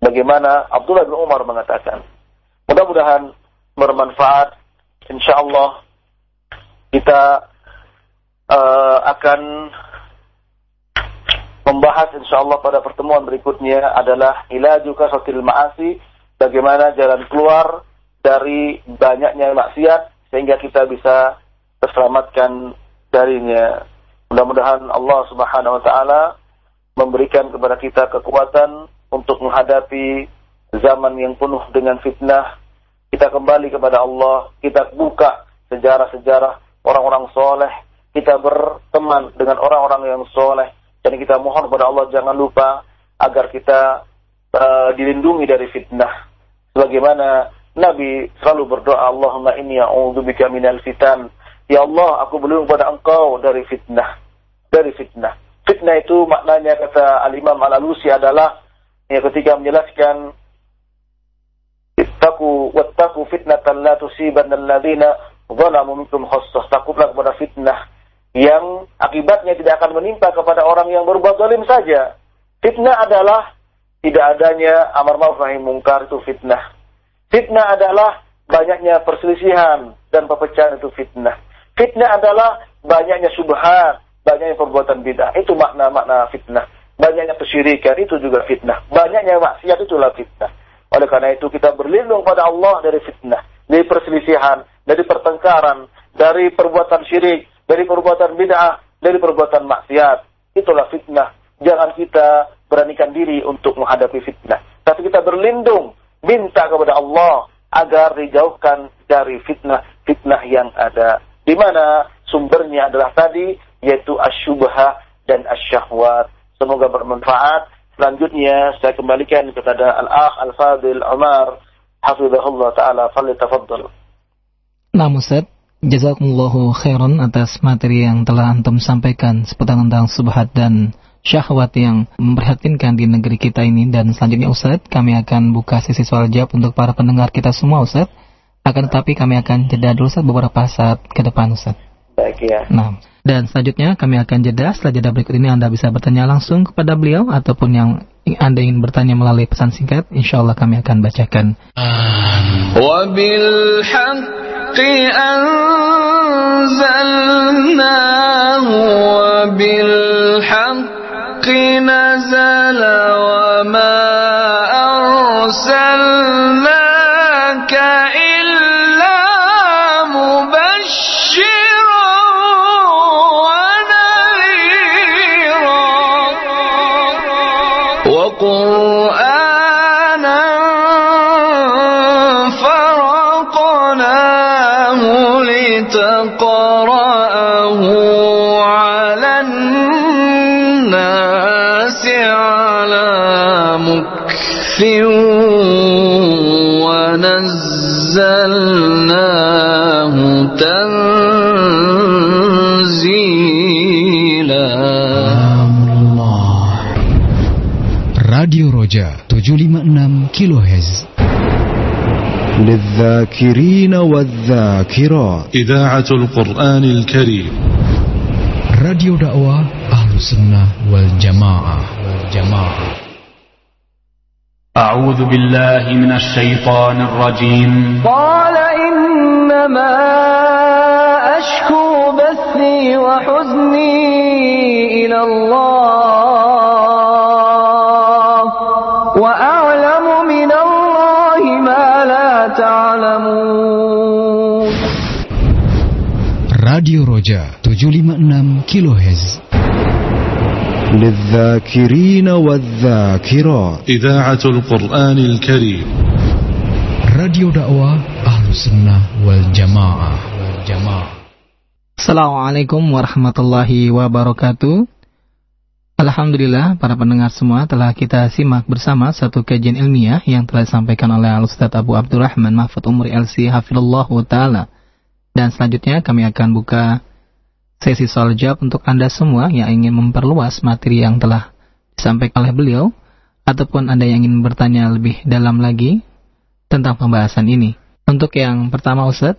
Bagaimana Abdullah bin Umar mengatakan. Mudah-mudahan bermanfaat. Insya Allah kita uh, akan membahas insya Allah pada pertemuan berikutnya adalah ilaju kasatil ma'asi bagaimana jalan keluar dari banyaknya maksiat sehingga kita bisa terselamatkan darinya. Mudah-mudahan Allah Subhanahu wa taala memberikan kepada kita kekuatan untuk menghadapi zaman yang penuh dengan fitnah. Kita kembali kepada Allah, kita buka sejarah-sejarah orang-orang soleh, kita berteman dengan orang-orang yang soleh, dan kita mohon kepada Allah jangan lupa agar kita uh, dilindungi dari fitnah. Sebagaimana Nabi selalu berdoa, Allahumma inni a'udzubika minal fitan. Ya Allah, aku berlindung kepada Engkau dari fitnah. Dari fitnah. Fitnah itu maknanya kata Al-Imam Al-Alusi adalah ya ketika menjelaskan ittaqu wattaqu fitnatan la tusibanna alladziina zalamu minkum khassah. Takutlah kepada fitnah yang akibatnya tidak akan menimpa kepada orang yang berbuat zalim saja. Fitnah adalah tidak adanya amar ma'ruf nahi mungkar itu fitnah. Fitnah adalah banyaknya perselisihan dan perpecahan itu fitnah. Fitnah adalah banyaknya subhat, banyaknya perbuatan bid'ah. Itu makna-makna fitnah. Banyaknya kesyirikan itu juga fitnah. Banyaknya maksiat itulah fitnah. Oleh karena itu kita berlindung pada Allah dari fitnah, dari perselisihan, dari pertengkaran, dari perbuatan syirik, dari perbuatan bid'ah, dari perbuatan maksiat. Itulah fitnah. Jangan kita beranikan diri untuk menghadapi fitnah. Tapi kita berlindung, minta kepada Allah agar dijauhkan dari fitnah-fitnah yang ada. Di mana sumbernya adalah tadi yaitu asyubha dan asyahwat. Semoga bermanfaat Selanjutnya saya kembalikan kepada Al-Akh Al-Fadil Umar Hafizahullah Ta'ala Falitafadul Nah Ustaz, jazakumullahu khairan atas materi yang telah Antum sampaikan seputar tentang subhat dan syahwat yang memprihatinkan di negeri kita ini. Dan selanjutnya Ustaz kami akan buka sesi soal jawab untuk para pendengar kita semua Ustaz. Akan tetapi kami akan jeda dulu Ustaz beberapa saat ke depan Ustaz. Baik ya. Nah dan selanjutnya kami akan jeda. Setelah jeda berikut ini Anda bisa bertanya langsung kepada beliau ataupun yang Anda ingin bertanya melalui pesan singkat, insya Allah kami akan bacakan. الحق نزل وما أرسلنا راديو رجاء 756 كيلو هز للذاكرين والذاكرات. إذاعة القرآن الكريم. راديو دعوة أهل السنة والجماعة. والجماعة. أعوذ بالله من الشيطان الرجيم. قال إنما أشكو بثي وحزني إلى الله. وأعلم من الله ما لا تعلمون. راديو رجاء 756 كيلو هز للذاكرين والذاكرات. إذاعة القرآن الكريم. راديو دعوة أهل السنة والجماعة. والجماعة. Assalamualaikum warahmatullahi wabarakatuh Alhamdulillah para pendengar semua telah kita simak bersama satu kajian ilmiah yang telah disampaikan oleh Al-Ustaz Abu Abdurrahman Mahfud Umri LC Hafidullah Ta'ala dan selanjutnya kami akan buka sesi soal jawab untuk Anda semua yang ingin memperluas materi yang telah disampaikan oleh beliau, ataupun Anda yang ingin bertanya lebih dalam lagi tentang pembahasan ini. Untuk yang pertama Ustaz,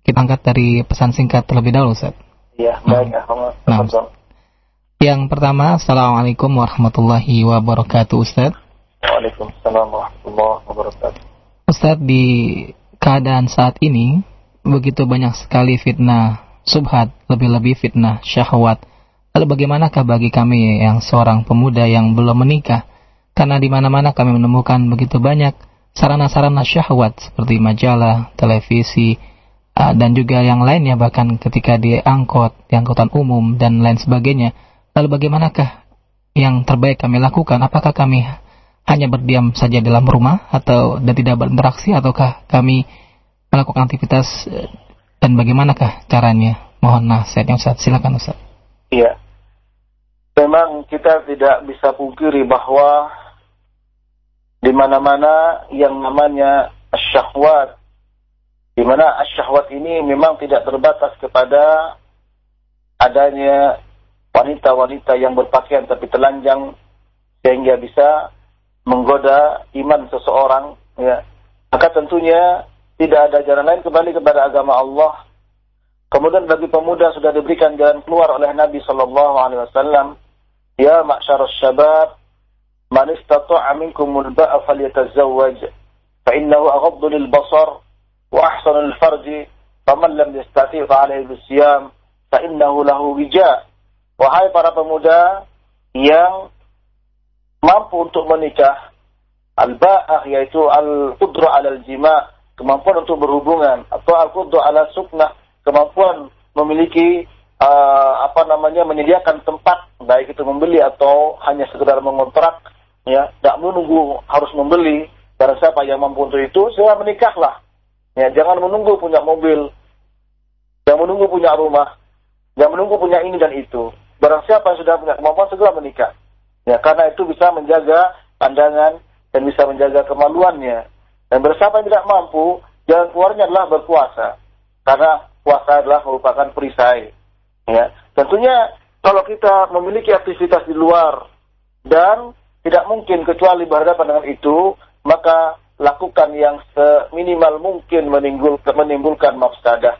kita angkat dari pesan singkat terlebih dahulu Ustaz. Iya, baik. Nah. nah. Yang pertama, Assalamualaikum warahmatullahi wabarakatuh Ustaz. Waalaikumsalam warahmatullahi wabarakatuh. Ustaz, di keadaan saat ini, begitu banyak sekali fitnah subhat, lebih-lebih fitnah, syahwat. Lalu bagaimanakah bagi kami yang seorang pemuda yang belum menikah? Karena di mana-mana kami menemukan begitu banyak sarana-sarana syahwat seperti majalah, televisi, uh, dan juga yang lainnya bahkan ketika di angkot, di angkutan umum dan lain sebagainya. Lalu bagaimanakah yang terbaik kami lakukan? Apakah kami hanya berdiam saja dalam rumah atau dan tidak berinteraksi ataukah kami melakukan aktivitas uh, dan bagaimanakah caranya? Mohon nasihatnya Ustaz. Silakan Ustaz. Iya. Memang kita tidak bisa pungkiri bahwa di mana-mana yang namanya syahwat di mana syahwat ini memang tidak terbatas kepada adanya wanita-wanita yang berpakaian tapi telanjang sehingga bisa menggoda iman seseorang ya. Maka tentunya tidak ada jalan lain kembali kepada agama Allah. Kemudian bagi pemuda sudah diberikan jalan keluar oleh Nabi Shallallahu Alaihi Wasallam ya masyarus syabab man istata'a minkumul ba'a falyatazawwaj fa innahu aghaddu lil basar wa ahsanu al farji faman lam yastati' fa alayhi fa innahu lahu wija' Wahai para pemuda yang mampu untuk menikah al-ba'ah yaitu al-qudra al jima kemampuan untuk berhubungan atau al-qudra ala suknah kemampuan memiliki uh, apa namanya menyediakan tempat baik itu membeli atau hanya sekedar mengontrak ya tidak menunggu harus membeli barang siapa yang mampu untuk itu segera menikahlah. Ya jangan menunggu punya mobil jangan menunggu punya rumah jangan menunggu punya ini dan itu barang siapa yang sudah punya kemampuan segera menikah. Ya karena itu bisa menjaga pandangan dan bisa menjaga kemaluannya. Dan bersama yang tidak mampu jalan keluarnya adalah berpuasa. Karena puasa adalah merupakan perisai. Ya tentunya kalau kita memiliki aktivitas di luar dan tidak mungkin kecuali berhadapan dengan itu, maka lakukan yang seminimal mungkin menimbulkan, mafsadah.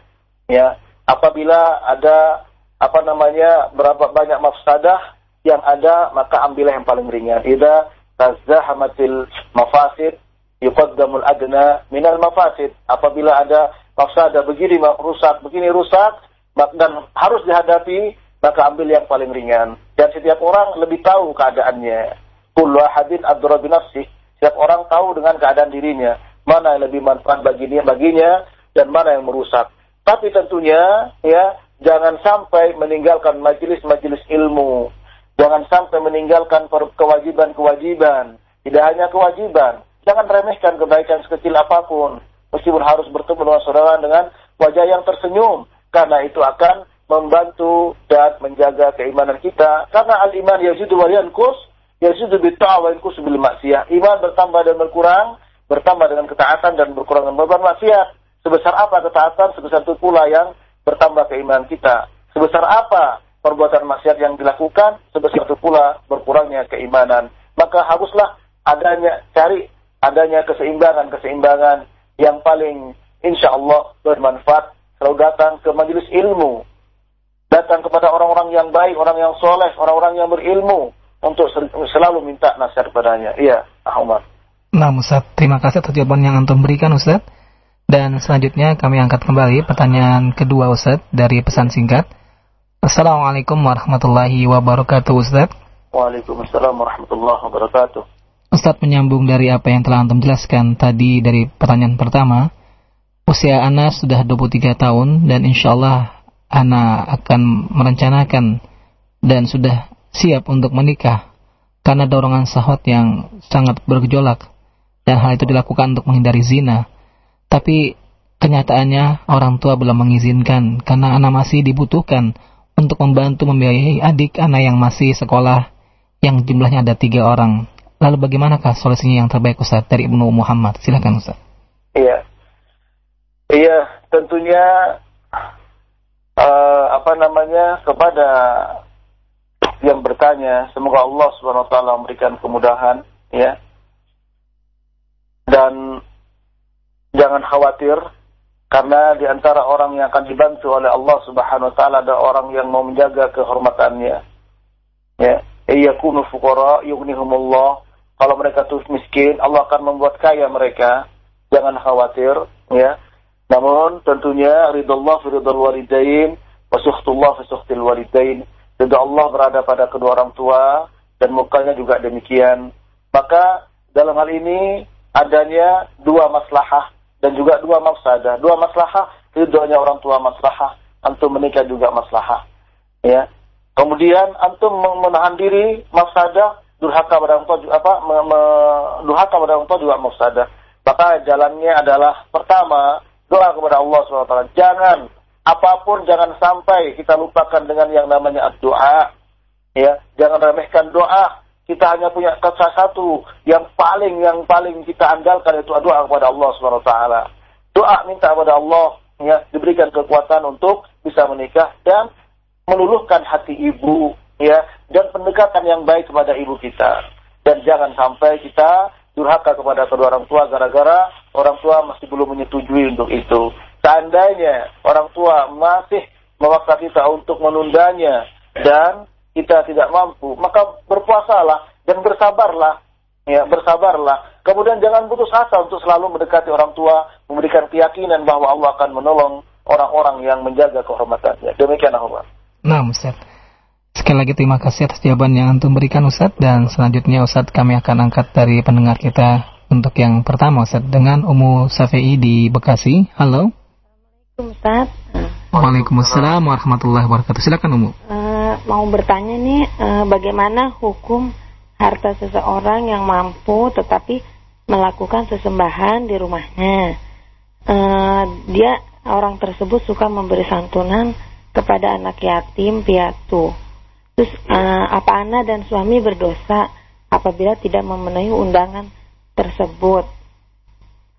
Ya, apabila ada apa namanya berapa banyak mafsadah yang ada, maka ambillah yang paling ringan. Ida tazahamatil mafasid yuqaddamul adna minal mafasid. Apabila ada mafsadah begini rusak, begini rusak, dan harus dihadapi, maka ambil yang paling ringan. Dan setiap orang lebih tahu keadaannya. Kullu ahadin adra binafsih. Setiap orang tahu dengan keadaan dirinya. Mana yang lebih manfaat baginya, baginya dan mana yang merusak. Tapi tentunya ya jangan sampai meninggalkan majelis-majelis ilmu. Jangan sampai meninggalkan kewajiban-kewajiban. Tidak hanya kewajiban. Jangan remehkan kebaikan sekecil apa pun. Meskipun harus bertemu dengan saudara dengan wajah yang tersenyum. Karena itu akan membantu dan menjaga keimanan kita. Karena al-iman yazidu wa yankus Yasidu bitta'ah wa yankusu bil maksiyah. Iman bertambah dan berkurang, bertambah dengan ketaatan dan berkurang dengan berbuat maksiat. Sebesar apa ketaatan, sebesar itu pula yang bertambah keimanan kita. Sebesar apa perbuatan maksiat yang dilakukan, sebesar itu pula berkurangnya keimanan. Maka haruslah adanya cari adanya keseimbangan-keseimbangan yang paling insya Allah bermanfaat selalu datang ke majelis ilmu datang kepada orang-orang yang baik, orang yang soleh, orang-orang yang berilmu, untuk selalu minta nasihat kepadanya. Iya, Ahmad. Nah, Ustaz, terima kasih atas jawaban yang Antum berikan, Ustaz. Dan selanjutnya kami angkat kembali pertanyaan kedua, Ustaz, dari pesan singkat. Assalamualaikum warahmatullahi wabarakatuh, Ustaz. Waalaikumsalam warahmatullahi wabarakatuh. Ustaz menyambung dari apa yang telah Antum jelaskan tadi dari pertanyaan pertama. Usia Ana sudah 23 tahun dan insya Allah Ana akan merencanakan dan sudah siap untuk menikah karena dorongan sahwat yang sangat bergejolak dan hal itu dilakukan untuk menghindari zina. Tapi kenyataannya orang tua belum mengizinkan karena anak masih dibutuhkan untuk membantu membiayai adik anak yang masih sekolah yang jumlahnya ada tiga orang. Lalu bagaimanakah solusinya yang terbaik Ustaz dari Ibnu Muhammad? Silakan Ustaz. Iya. Iya, tentunya uh, apa namanya kepada yang bertanya, semoga Allah Subhanahu wa taala memberikan kemudahan ya. Dan jangan khawatir karena di antara orang yang akan dibantu oleh Allah Subhanahu wa taala ada orang yang mau menjaga kehormatannya. Ya, iyakunu fuqara yughnihumullah. Kalau mereka tuh miskin, Allah akan membuat kaya mereka. Jangan khawatir, ya. Namun tentunya ridallah fi ridal walidain wa suhtullah fi suhtil walidain Ridha Allah berada pada kedua orang tua dan mukanya juga demikian. Maka dalam hal ini adanya dua maslahah dan juga dua mafsadah. Dua maslahah ridhonya orang tua maslahah, antum menikah juga maslahah. Ya. Kemudian antum menahan diri mafsadah, durhaka pada orang tua apa? Me, me, durhaka pada orang tua juga mafsadah. Maka jalannya adalah pertama doa kepada Allah SWT. Jangan apa pun jangan sampai kita lupakan dengan yang namanya doa. Ya, jangan remehkan doa. Kita hanya punya kata satu yang paling yang paling kita andalkan itu doa kepada Allah SWT. Doa minta kepada Allah ya diberikan kekuatan untuk bisa menikah dan meluluhkan hati ibu ya dan pendekatan yang baik kepada ibu kita. Dan jangan sampai kita durhaka kepada kedua orang tua gara-gara orang tua masih belum menyetujui untuk itu. Seandainya orang tua masih memaksa kita untuk menundanya dan kita tidak mampu, maka berpuasalah dan bersabarlah. Ya, bersabarlah. Kemudian jangan putus asa untuk selalu mendekati orang tua, memberikan keyakinan bahwa Allah akan menolong orang-orang yang menjaga kehormatannya. Demikian Allah. Nah, Ustaz. Sekali lagi terima kasih atas jawaban yang Antum berikan Ustaz dan selanjutnya Ustaz kami akan angkat dari pendengar kita untuk yang pertama Ustaz dengan Umu Safei di Bekasi. Halo. Assalamualaikum Ustaz. Waalaikumsalam warahmatullahi wabarakatuh. Silakan Umu. Uh, mau bertanya nih uh, bagaimana hukum harta seseorang yang mampu tetapi melakukan sesembahan di rumahnya. Uh, dia orang tersebut suka memberi santunan kepada anak yatim piatu. Terus uh, apa Ana dan suami berdosa apabila tidak memenuhi undangan tersebut?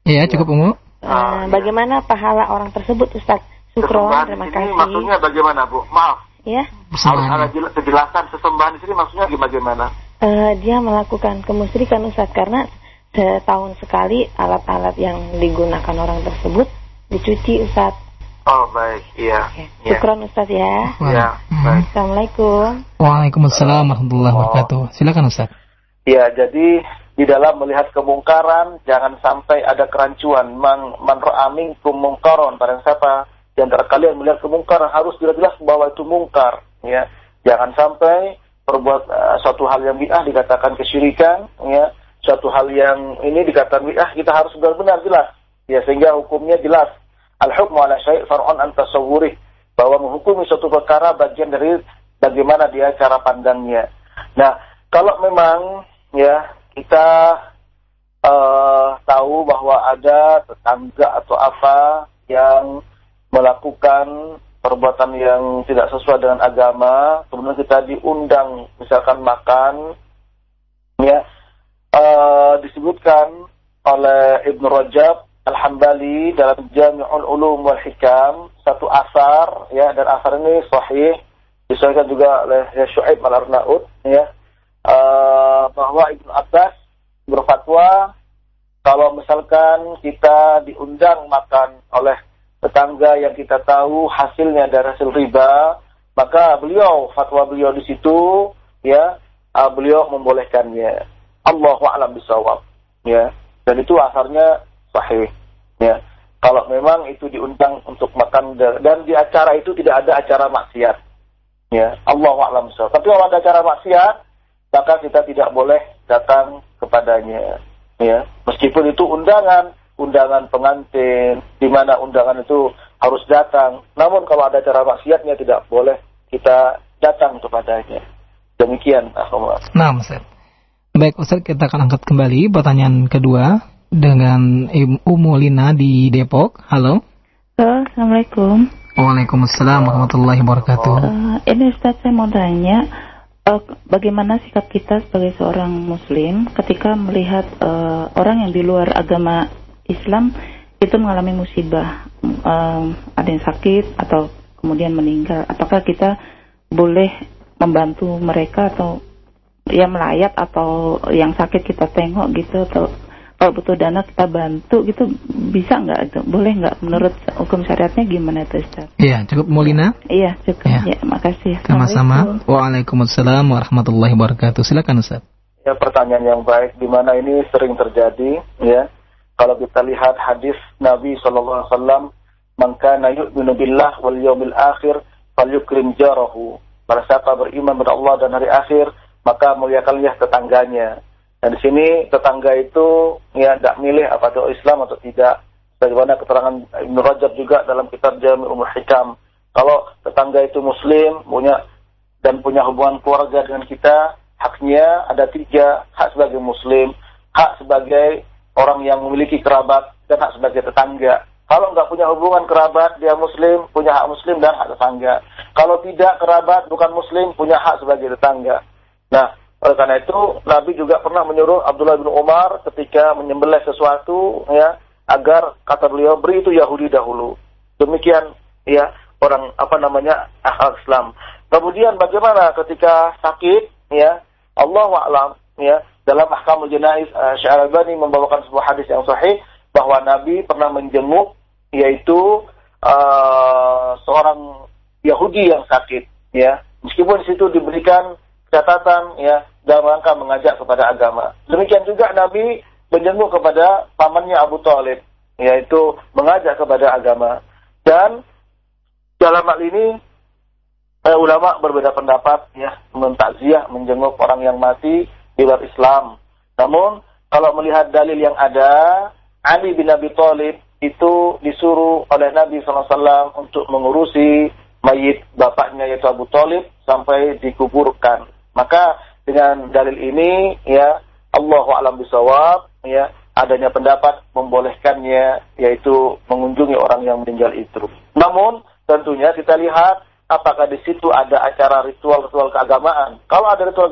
Iya, cukup Umu. Uh, bagaimana pahala orang tersebut Ustaz? Syukron, terima kasih. Maksudnya bagaimana, Bu? Maaf. Ya. Harus ada kejelasan sesembahan di sini maksudnya gimana? Uh, dia melakukan kemusyrikan Ustaz karena setahun sekali alat-alat yang digunakan orang tersebut dicuci Ustaz. Oh baik, iya. Oke. Syukron Ustaz ya. Iya, baik. Assalamualaikum. Waalaikumsalam warahmatullahi wabarakatuh. Silakan Ustaz. Ya, jadi di dalam melihat kemungkaran jangan sampai ada kerancuan. Man, man ra'a minkum mungkaron. Barang siapa di antara kalian melihat kemungkaran harus jelas-jelas bahwa itu mungkar. Ya, jangan sampai perbuat uh, suatu hal yang bid'ah dikatakan kesyirikan. Ya, suatu hal yang ini dikatakan bid'ah kita harus benar-benar jelas. Ya, sehingga hukumnya jelas. Al-hukmu ala syai' far'un an tasawwurih. Bahwa menghukumi suatu perkara bagian dari bagaimana dia cara pandangnya. Nah, kalau memang ya kita uh, tahu bahwa ada tetangga atau apa yang melakukan perbuatan yang tidak sesuai dengan agama, kemudian kita diundang misalkan makan, ya uh, disebutkan oleh Ibnu Rajab Al-Hambali dalam Jami'ul Ulum wal Hikam satu asar ya dan asar ini sahih disebutkan juga oleh Syuaib Al-Arnaud ya uh, bahwa Ibnu Abbas berfatwa kalau misalkan kita diundang makan oleh tetangga yang kita tahu hasilnya dari hasil riba, maka beliau fatwa beliau di situ ya uh, beliau membolehkannya. Allahu a'lam bisawab. Ya. Dan itu asarnya sahih. Ya. Kalau memang itu diundang untuk makan dan di acara itu tidak ada acara maksiat. Ya, Allahu a'lam bisawab. Tapi kalau ada acara maksiat, maka kita tidak boleh datang kepadanya. Ya, meskipun itu undangan, undangan pengantin, di mana undangan itu harus datang. Namun kalau ada cara maksiatnya tidak boleh kita datang kepadanya. Demikian, Ahmad. Nah, Ustaz. Baik, Ustaz, kita akan angkat kembali pertanyaan kedua dengan Umu Lina di Depok. Halo. Halo, Assalamualaikum. Waalaikumsalam warahmatullahi wabarakatuh. Uh, ini Ustaz, saya mau tanya, uh, bagaimana sikap kita sebagai seorang Muslim ketika melihat uh, orang yang di luar agama Islam itu mengalami musibah, um, ada yang sakit atau kemudian meninggal. Apakah kita boleh membantu mereka atau ya melayat atau yang sakit kita tengok gitu atau kalau butuh dana kita bantu gitu bisa nggak itu boleh nggak menurut hukum syariatnya gimana itu Ustaz? Iya cukup Molina. Iya cukup ya, ya makasih. Sama-sama. Waalaikumsalam warahmatullahi wabarakatuh. Silakan Ustaz. Ya pertanyaan yang baik di mana ini sering terjadi ya kalau kita lihat hadis Nabi Shallallahu Alaihi Wasallam, maka yu'minu wal yawmil akhir falyukrim jarahu. Siapa beriman kepada Allah dan hari akhir, maka muliakanlah tetangganya. Dan di sini tetangga itu ya tidak milih apa itu Islam atau tidak. Bagaimana keterangan Ibn Rajab juga dalam kitab Jami Umur Hikam. Kalau tetangga itu Muslim punya dan punya hubungan keluarga dengan kita, haknya ada tiga hak sebagai Muslim, hak sebagai orang yang memiliki kerabat dan hak sebagai tetangga. Kalau nggak punya hubungan kerabat, dia muslim, punya hak muslim dan hak tetangga. Kalau tidak kerabat, bukan muslim, punya hak sebagai tetangga. Nah, oleh karena itu, Nabi juga pernah menyuruh Abdullah bin Umar ketika menyembelih sesuatu, ya, agar kata beliau beri itu Yahudi dahulu. Demikian, ya, orang apa namanya akhlak Islam. Kemudian bagaimana ketika sakit, ya, Allah alam, ya, dalam Ahkamul Janais, uh, Syarabani membawakan sebuah hadis yang sahih bahwa Nabi pernah menjenguk yaitu uh, seorang Yahudi yang sakit ya. Meskipun situ diberikan catatan ya dalam rangka mengajak kepada agama. Demikian juga Nabi menjenguk kepada pamannya Abu Talib yaitu mengajak kepada agama. Dan dalam hal ini eh, ulama berbeda pendapat ya mentakziah menjenguk orang yang mati di luar Islam namun kalau melihat dalil yang ada Ali bin Abi Thalib itu disuruh oleh Nabi SAW untuk mengurusi mayit bapaknya yaitu Abu Talib sampai dikuburkan. Maka dengan dalil ini ya Allah alam bisawab ya adanya pendapat membolehkannya yaitu mengunjungi orang yang meninggal itu. Namun tentunya kita lihat apakah di situ ada acara ritual-ritual keagamaan. Kalau ada ritual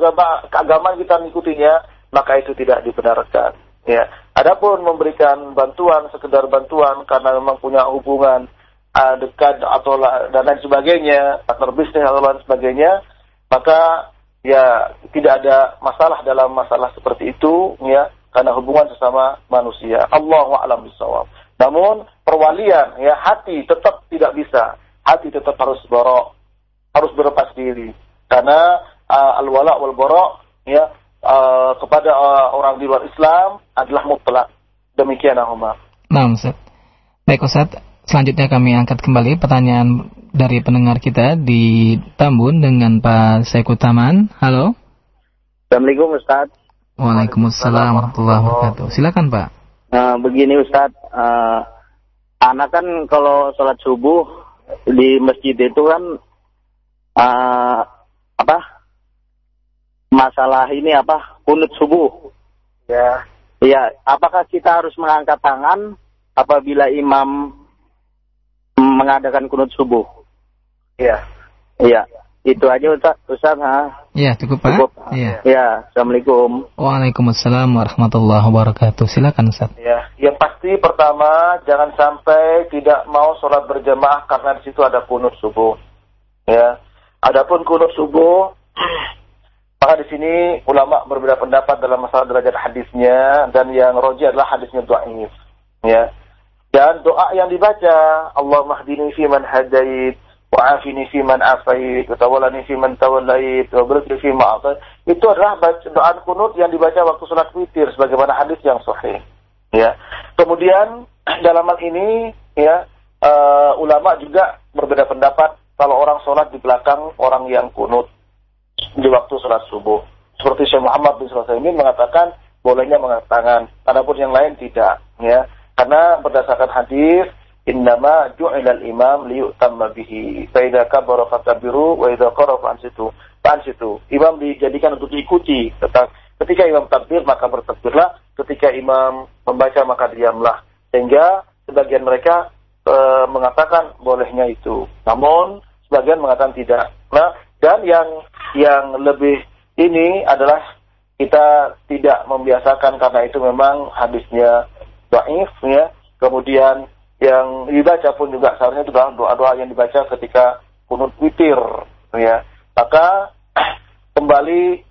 keagamaan kita mengikutinya, maka itu tidak dibenarkan. Ya, adapun memberikan bantuan sekedar bantuan karena memang punya hubungan uh, dekat atau dan lain sebagainya, partner bisnis atau lain sebagainya, maka ya tidak ada masalah dalam masalah seperti itu, ya, karena hubungan sesama manusia. Allah a'lam bishawab. Namun perwalian, ya hati tetap tidak bisa, hati tetap harus borok, harus berlepas diri, karena uh, al-wala wal borok, ya uh, kepada uh, orang di luar Islam adalah mutlak. Demikian Umar. Nah, Ustaz. Baik Ustaz, selanjutnya kami angkat kembali pertanyaan dari pendengar kita di Tambun dengan Pak Taman. Halo. Assalamualaikum Ustaz. Waalaikumsalam warahmatullahi wabarakatuh. Silakan Pak. Nah, begini Ustaz, uh, anak kan kalau sholat subuh di masjid itu kan uh, apa masalah ini apa kunut subuh. Ya. Iya, apakah kita harus mengangkat tangan apabila imam mengadakan kunut subuh? Iya. Iya. Itu aja Ustaz, Ustaz ha. Iya, cukup Pak. Cukup. Iya. Ya, Assalamualaikum. Waalaikumsalam warahmatullahi wabarakatuh. Silakan Ustaz. Ya, yang pasti pertama jangan sampai tidak mau sholat berjamaah karena di situ ada kunut subuh. Ya. Adapun kunut subuh maka di sini ulama berbeda pendapat dalam masalah derajat hadisnya dan yang roji adalah hadisnya dhaif. Ya. Dan doa yang dibaca, Allah mahdini fi man hadait, wa afini fi man afait, wa tawallani fi man tawallait, wa barik fi ma Itu adalah doa kunut yang dibaca waktu sholat witir sebagaimana hadis yang sahih. Ya. Kemudian dalam hal ini ya uh, ulama juga berbeda pendapat kalau orang sholat di belakang orang yang kunut di waktu sholat subuh. Seperti Syekh Muhammad bin Sulaiman mengatakan bolehnya mengangkat tangan, adapun yang lain tidak, ya. Karena berdasarkan hadis innama ju'ilal imam liyutamma bihi. Fa idza kabara fakabiru wa idza qara situ. situ. Imam dijadikan untuk diikuti. Ketika imam takbir maka bertakbirlah, ketika imam membaca maka diamlah. Sehingga sebagian mereka e, mengatakan bolehnya itu. Namun sebagian mengatakan tidak. Nah, dan yang yang lebih ini adalah kita tidak membiasakan karena itu memang hadisnya dhaif ya. Kemudian yang dibaca pun juga seharusnya itu adalah doa-doa yang dibaca ketika kunut witir ya. Maka kembali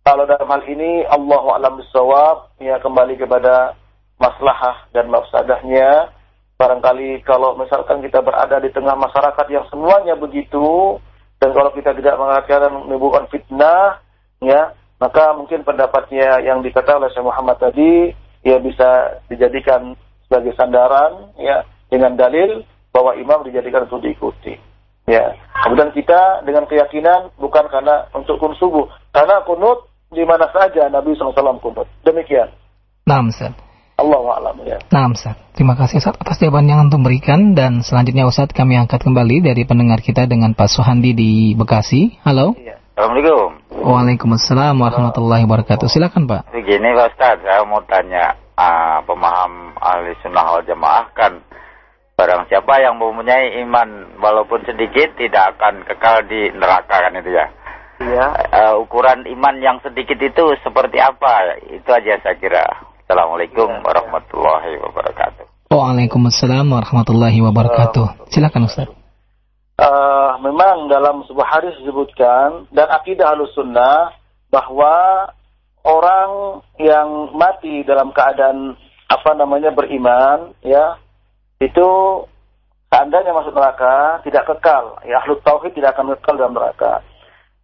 kalau dalam hal ini Allah alam bisawab ya kembali kepada maslahah dan mafsadahnya barangkali kalau misalkan kita berada di tengah masyarakat yang semuanya begitu dan kalau kita tidak mengatakan menimbulkan fitnah, ya, maka mungkin pendapatnya yang dikatakan oleh Syekh Muhammad tadi ya bisa dijadikan sebagai sandaran ya dengan dalil bahwa imam dijadikan untuk diikuti. Ya. Kemudian kita dengan keyakinan bukan karena untuk kunut subuh, karena kunut di mana saja Nabi SAW kunut. Demikian. Nah, Ustaz. Allah alam ya. Nah, Ustaz. Terima kasih Ustaz atas jawaban yang antum berikan dan selanjutnya Ustaz kami angkat kembali dari pendengar kita dengan Pak Suhandi di Bekasi. Halo. Iya. Assalamualaikum. Waalaikumsalam warahmatullahi wabarakatuh. Silakan Pak. Begini Pak Ustaz, saya mau tanya ah, pemaham ahli sunnah wal jamaah kan barang siapa yang mempunyai iman walaupun sedikit tidak akan kekal di neraka kan itu ya. Iya. Eh, ukuran iman yang sedikit itu seperti apa? Itu aja saya kira. Assalamualaikum Iya, warahmatullahi wabarakatuh. Waalaikumsalam warahmatullahi wabarakatuh. Silakan Ustaz. Eh, memang dalam sebuah hadis disebutkan dan akidah halus sunnah bahwa orang yang mati dalam keadaan apa namanya beriman ya itu seandainya masuk neraka tidak kekal. Ya ahlu tauhid tidak akan kekal dalam neraka.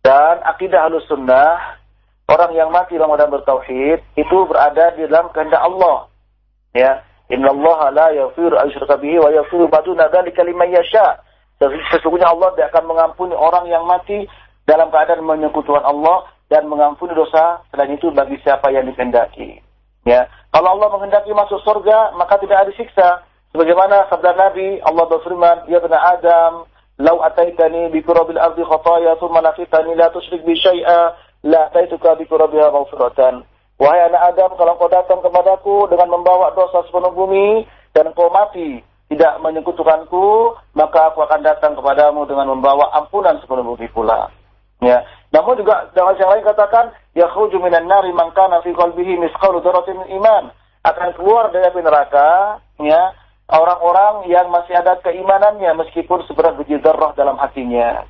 Dan akidah halus sunnah orang yang mati dalam keadaan bertauhid itu berada di dalam kehendak Allah. Ya innallaha la yaghfiru an yushraka bihi wa yaghfiru ma duna dzalika liman yasha. Sesungguhnya Allah tidak akan mengampuni orang yang mati dalam keadaan menyekutukan Allah dan mengampuni dosa selain itu bagi siapa yang dikehendaki. Ya, kalau Allah menghendaki masuk surga, maka tidak ada siksa. Sebagaimana sabda Nabi, Allah berfirman, "Ya bani Adam, lau ataitani bi qurabil ardi khataya thumma laqitani la tusyrik bi syai'a, la ataituka bi qurabiha maghfiratan." Wahai anak Adam, kalau kau datang kepadaku dengan membawa dosa sepenuh bumi dan kau mati tidak menyekutukanku, maka aku akan datang kepadamu dengan membawa ampunan sepenuh bumi pula. Ya. Namun juga dalam yang lain katakan, yakhruju minan nari man kana fi qalbihi misqalu dzarratin iman. Akan keluar dari api neraka, ya, orang-orang yang masih ada keimanannya meskipun seberat biji darah dalam hatinya.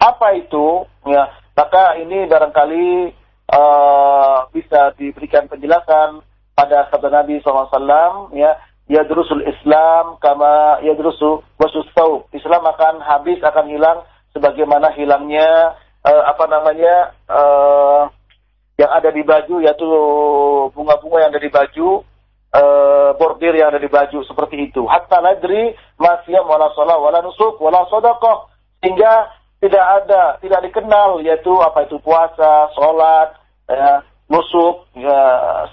Apa itu? Ya, maka ini barangkali uh, bisa diberikan penjelasan pada sabda Nabi SAW, ya, yadrusul Islam kama yadrusu wasus taub. Islam akan habis, akan hilang sebagaimana hilangnya uh, apa namanya uh, yang ada di baju yaitu bunga-bunga yang ada di baju uh, bordir yang ada di baju seperti itu. Hatta ladri masyam wala sholat wala nusuk wala sodakoh sehingga tidak ada, tidak dikenal yaitu apa itu puasa, sholat, ya, nusuk, ya,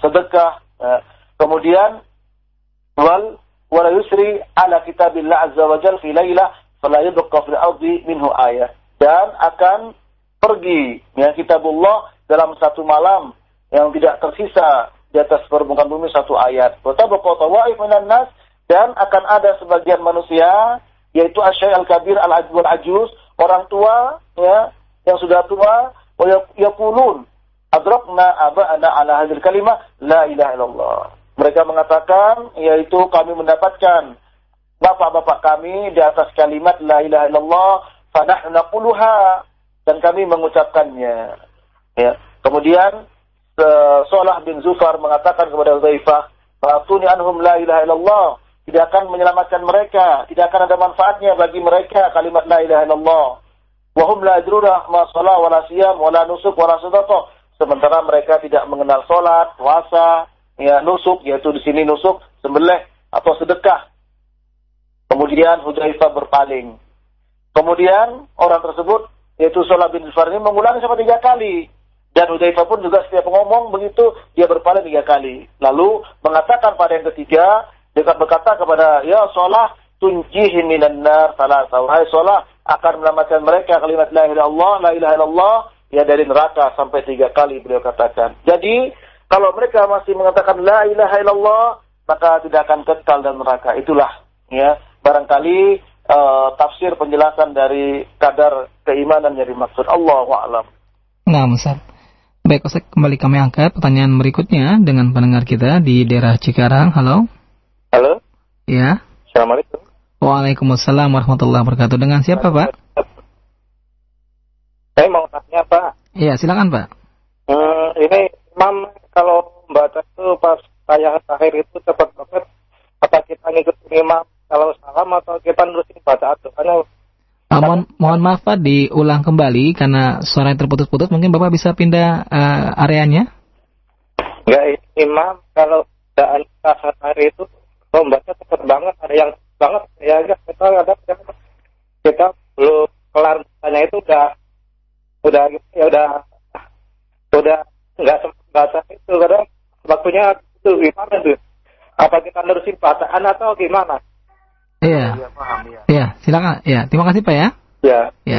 sedekah. Ya. Kemudian wal wala yusri ala kitabillah azza wa jal fi lailah fala yabqa fil minhu ayat dan akan pergi ya kitabullah dalam satu malam yang tidak tersisa di atas permukaan bumi satu ayat. Nas dan akan ada sebagian manusia yaitu asyai al-kabir al-ajwal ajuz orang tua ya yang sudah tua wa yaqulun adrakna aba'ana ala hadhil kalimah la ilaha illallah mereka mengatakan yaitu kami mendapatkan bapak-bapak kami di atas kalimat la ilaha illallah fanahnu naquluha dan kami mengucapkannya. Ya. Kemudian Salah bin Zufar mengatakan kepada Zaifah, "Fatuni anhum la ilaha illallah." Tidak akan menyelamatkan mereka, tidak akan ada manfaatnya bagi mereka kalimat la ilaha illallah. Wa hum la yadruna ma shalah wala siyam wala nusuk wala sadaqah. Sementara mereka tidak mengenal salat, puasa, ya nusuk yaitu di sini nusuk sembelih atau sedekah. Kemudian Hudzaifah berpaling. Kemudian orang tersebut yaitu Salah bin Zufar ini mengulangi sampai tiga kali. Dan Hudzaifah pun juga setiap ngomong begitu dia berpaling tiga kali. Lalu mengatakan pada yang ketiga dia berkata kepada ya Salah tunjihi minan nar salah Hai Salah akan menyelamatkan mereka kalimat la ilaha illallah la ilaha illallah ya dari neraka sampai tiga kali beliau katakan. Jadi kalau mereka masih mengatakan la ilaha illallah, maka tidak akan kekal dalam neraka. Itulah ya barangkali uh, tafsir penjelasan dari kadar keimanan yang dimaksud Allah alam. Nah, Ustaz. Baik, Ustaz, kembali kami angkat pertanyaan berikutnya dengan pendengar kita di daerah Cikarang. Halo. Halo. Ya. Assalamualaikum. Waalaikumsalam warahmatullahi wabarakatuh. Dengan siapa, Pak? Saya mau tanya, Pak. Iya, silakan, Pak. Hmm, ini Imam kalau membaca itu pas tayangan akhir itu cepat banget. Apa kita ngikutin imam kalau salam atau kita nurusin bacaan doanya? Uh, mohon, mohon maaf Pak, diulang kembali karena suara yang terputus-putus. Mungkin Bapak bisa pindah uh, areanya? Enggak, imam kalau bacaan tayangan akhir itu membaca cepat banget. Ada yang banget ya enggak kita ada kita belum kelar bacanya itu udah udah ya udah udah nggak sempat baca itu kadang waktunya itu gimana tuh? Apa kita nerusin bacaan atau gimana? Iya. Iya, paham ya. Iya, silakan. Ya, terima kasih Pak ya. Ya. Ya. ya.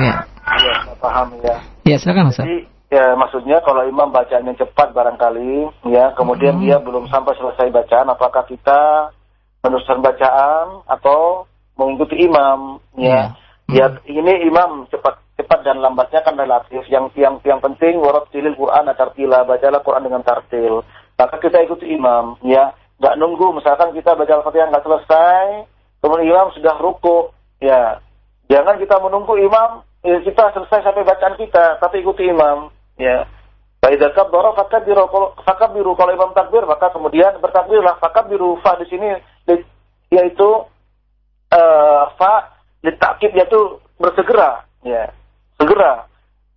Ya. Iya, saya paham ya. Ya, silakan Ustaz. Jadi ya maksudnya kalau imam bacaannya cepat barangkali ya, kemudian Hmm. dia belum sampai selesai bacaan, apakah kita meneruskan bacaan atau mengikuti imam ya? Ya ini imam cepat cepat dan lambatnya kan relatif. Yang yang yang penting warattilil Quran tartila, bacalah Quran dengan tartil. Maka kita ikuti imam ya, nggak nunggu misalkan kita baca Al-Fatihah nggak selesai, kemudian imam sudah ruku ya. Jangan kita menunggu imam ya, kita selesai sampai bacaan kita, tapi ikuti imam ya. Faidah kabbara fakabbiru kalau fakabbiru kalau imam takbir maka kemudian bertakbirlah fakabbiru fa di sini yaitu eh fa ditakib yaitu bersegera ya segera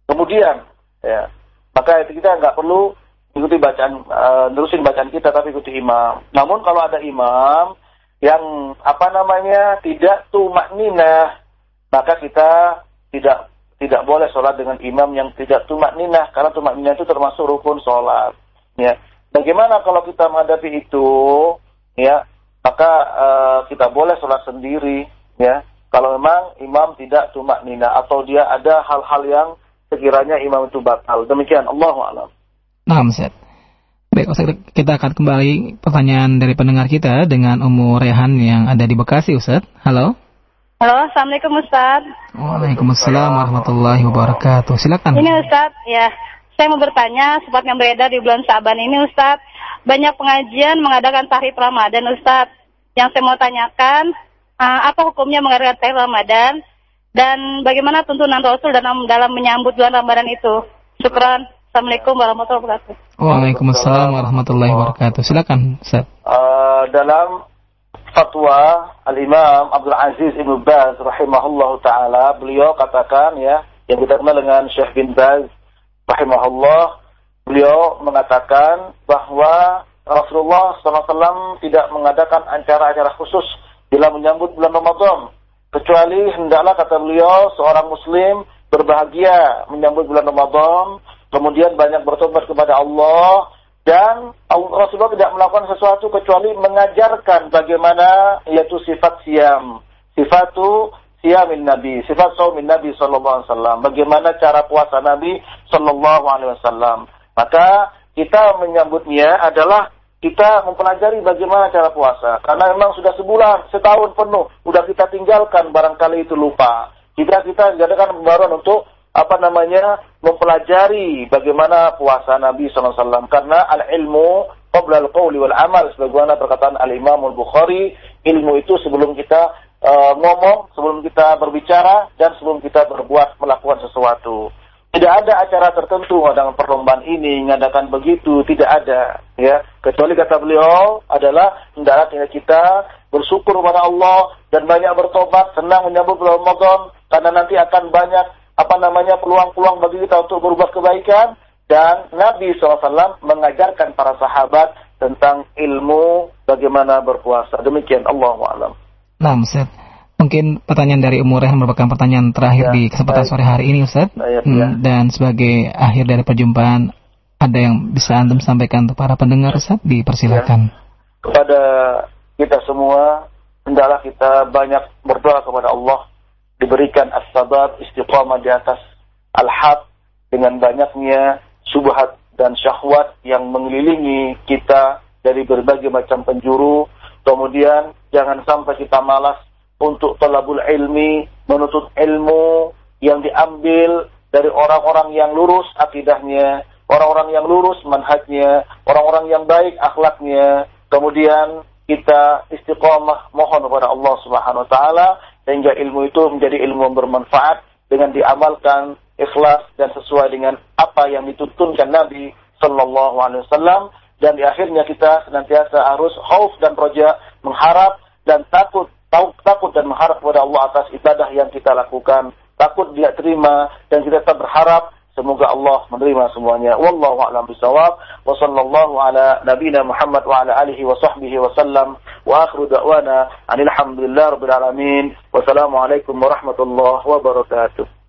kemudian ya maka itu kita nggak perlu ikuti bacaan eh, nerusin bacaan kita tapi ikuti imam. Namun kalau ada imam yang apa namanya tidak tumak ninah maka kita tidak tidak boleh sholat dengan imam yang tidak tumak ninah karena tumak ninah itu termasuk rukun sholat. Ya. Bagaimana kalau kita menghadapi itu? Ya. Maka eh, kita boleh sholat sendiri. Ya. Kalau memang imam tidak tumak nina atau dia ada hal-hal yang sekiranya imam itu batal. Demikian. Allah alam Nah, Ustaz. Baik, Ustaz, kita akan kembali pertanyaan dari pendengar kita dengan Umu Rehan yang ada di Bekasi, Ustaz. Halo. Halo, Assalamualaikum Ustaz. Waalaikumsalam warahmatullahi wabarakatuh. Silakan. Ini Ustaz, ya, saya mau bertanya, sempat yang beredar di bulan Saban ini Ustaz, banyak pengajian mengadakan tahrib Ramadan Ustaz. Yang saya mau tanyakan, uh, apa hukumnya mengadakan tahrib Ramadan dan bagaimana tuntunan Rasul dalam dalam menyambut bulan Ramadan itu? Syukran. Assalamualaikum warahmatullahi wabarakatuh. Waalaikumsalam warahmatullahi wabarakatuh. Silakan, Ustaz. Eh, dalam fatwa Al-Imam Abdul Aziz Ibn Baz rahimahullah taala beliau katakan ya yang kita kenal dengan Syekh bin Baz rahimahullah beliau mengatakan bahwa Rasulullah SAW tidak mengadakan acara-acara khusus bila menyambut bulan Ramadan kecuali hendaklah kata beliau seorang muslim berbahagia menyambut bulan Ramadan kemudian banyak bertobat kepada Allah dan Rasulullah tidak melakukan sesuatu kecuali mengajarkan bagaimana yaitu sifat siam. Sifatu siamin nabi sifat saumin nabi sallallahu alaihi wasallam. Bagaimana cara puasa nabi sallallahu alaihi wasallam. Maka kita menyambutnya adalah kita mempelajari bagaimana cara puasa. Karena memang sudah sebulan setahun penuh udah kita tinggalkan barangkali itu lupa. Kita kita jadikan pembaruan untuk apa namanya mempelajari bagaimana puasa Nabi SAW karena al ilmu qabla al qawli wal amal sebagaimana perkataan al Imam al Bukhari ilmu itu sebelum kita eh, ngomong sebelum kita berbicara dan sebelum kita berbuat melakukan sesuatu. Tidak ada acara tertentu ngadakan perlombaan ini ngadakan begitu tidak ada ya. Kecuali kata beliau adalah hendaknya kita bersyukur kepada Allah dan banyak bertobat senang menyambut bulan Ramadan karena nanti akan banyak apa namanya peluang-peluang bagi kita untuk berbuat kebaikan dan Nabi SAW mengajarkan para sahabat tentang ilmu bagaimana berpuasa demikian Allah alam Nah, Ustaz. Mungkin pertanyaan dari Umu Rehan merupakan pertanyaan terakhir Ya, di kesempatan baik. sore hari ini, Ustaz. Baik, Hmm, ya. Dan sebagai akhir dari perjumpaan, ada yang bisa Antum sampaikan untuk para pendengar, Ustaz? Dipersilakan. kepada kita semua hendaklah kita banyak berdoa kepada Allah diberikan as-sabat istiqamah di atas al-haq dengan banyaknya subhat dan syahwat yang mengelilingi kita dari berbagai macam penjuru. Kemudian jangan sampai kita malas untuk talabul ilmi menuntut ilmu yang diambil dari orang-orang yang lurus akidahnya orang-orang yang lurus manhajnya orang-orang yang baik akhlaknya. Kemudian kita istiqomah mohon kepada Allah Subhanahu wa taala sehingga ilmu itu menjadi ilmu yang bermanfaat dengan diamalkan ikhlas dan sesuai dengan apa yang dituntunkan Nabi sallallahu alaihi wasallam. Dan di akhirnya kita senantiasa harus khauf dan roja mengharap dan takut tahu- takut dan mengharap kepada Allah atas ibadah yang kita lakukan. Takut dia terima dan kita tetap berharap Semoga Allah menerima semuanya. Wallahu a'lam bishawab. Wa sallallahu ala nabina Muhammad wa ala alihi wa sahbihi wa sallam. Wa akhiru da'wana anil hamdulillah rabbil alamin. Wassalamualaikum warahmatullahi wabarakatuh.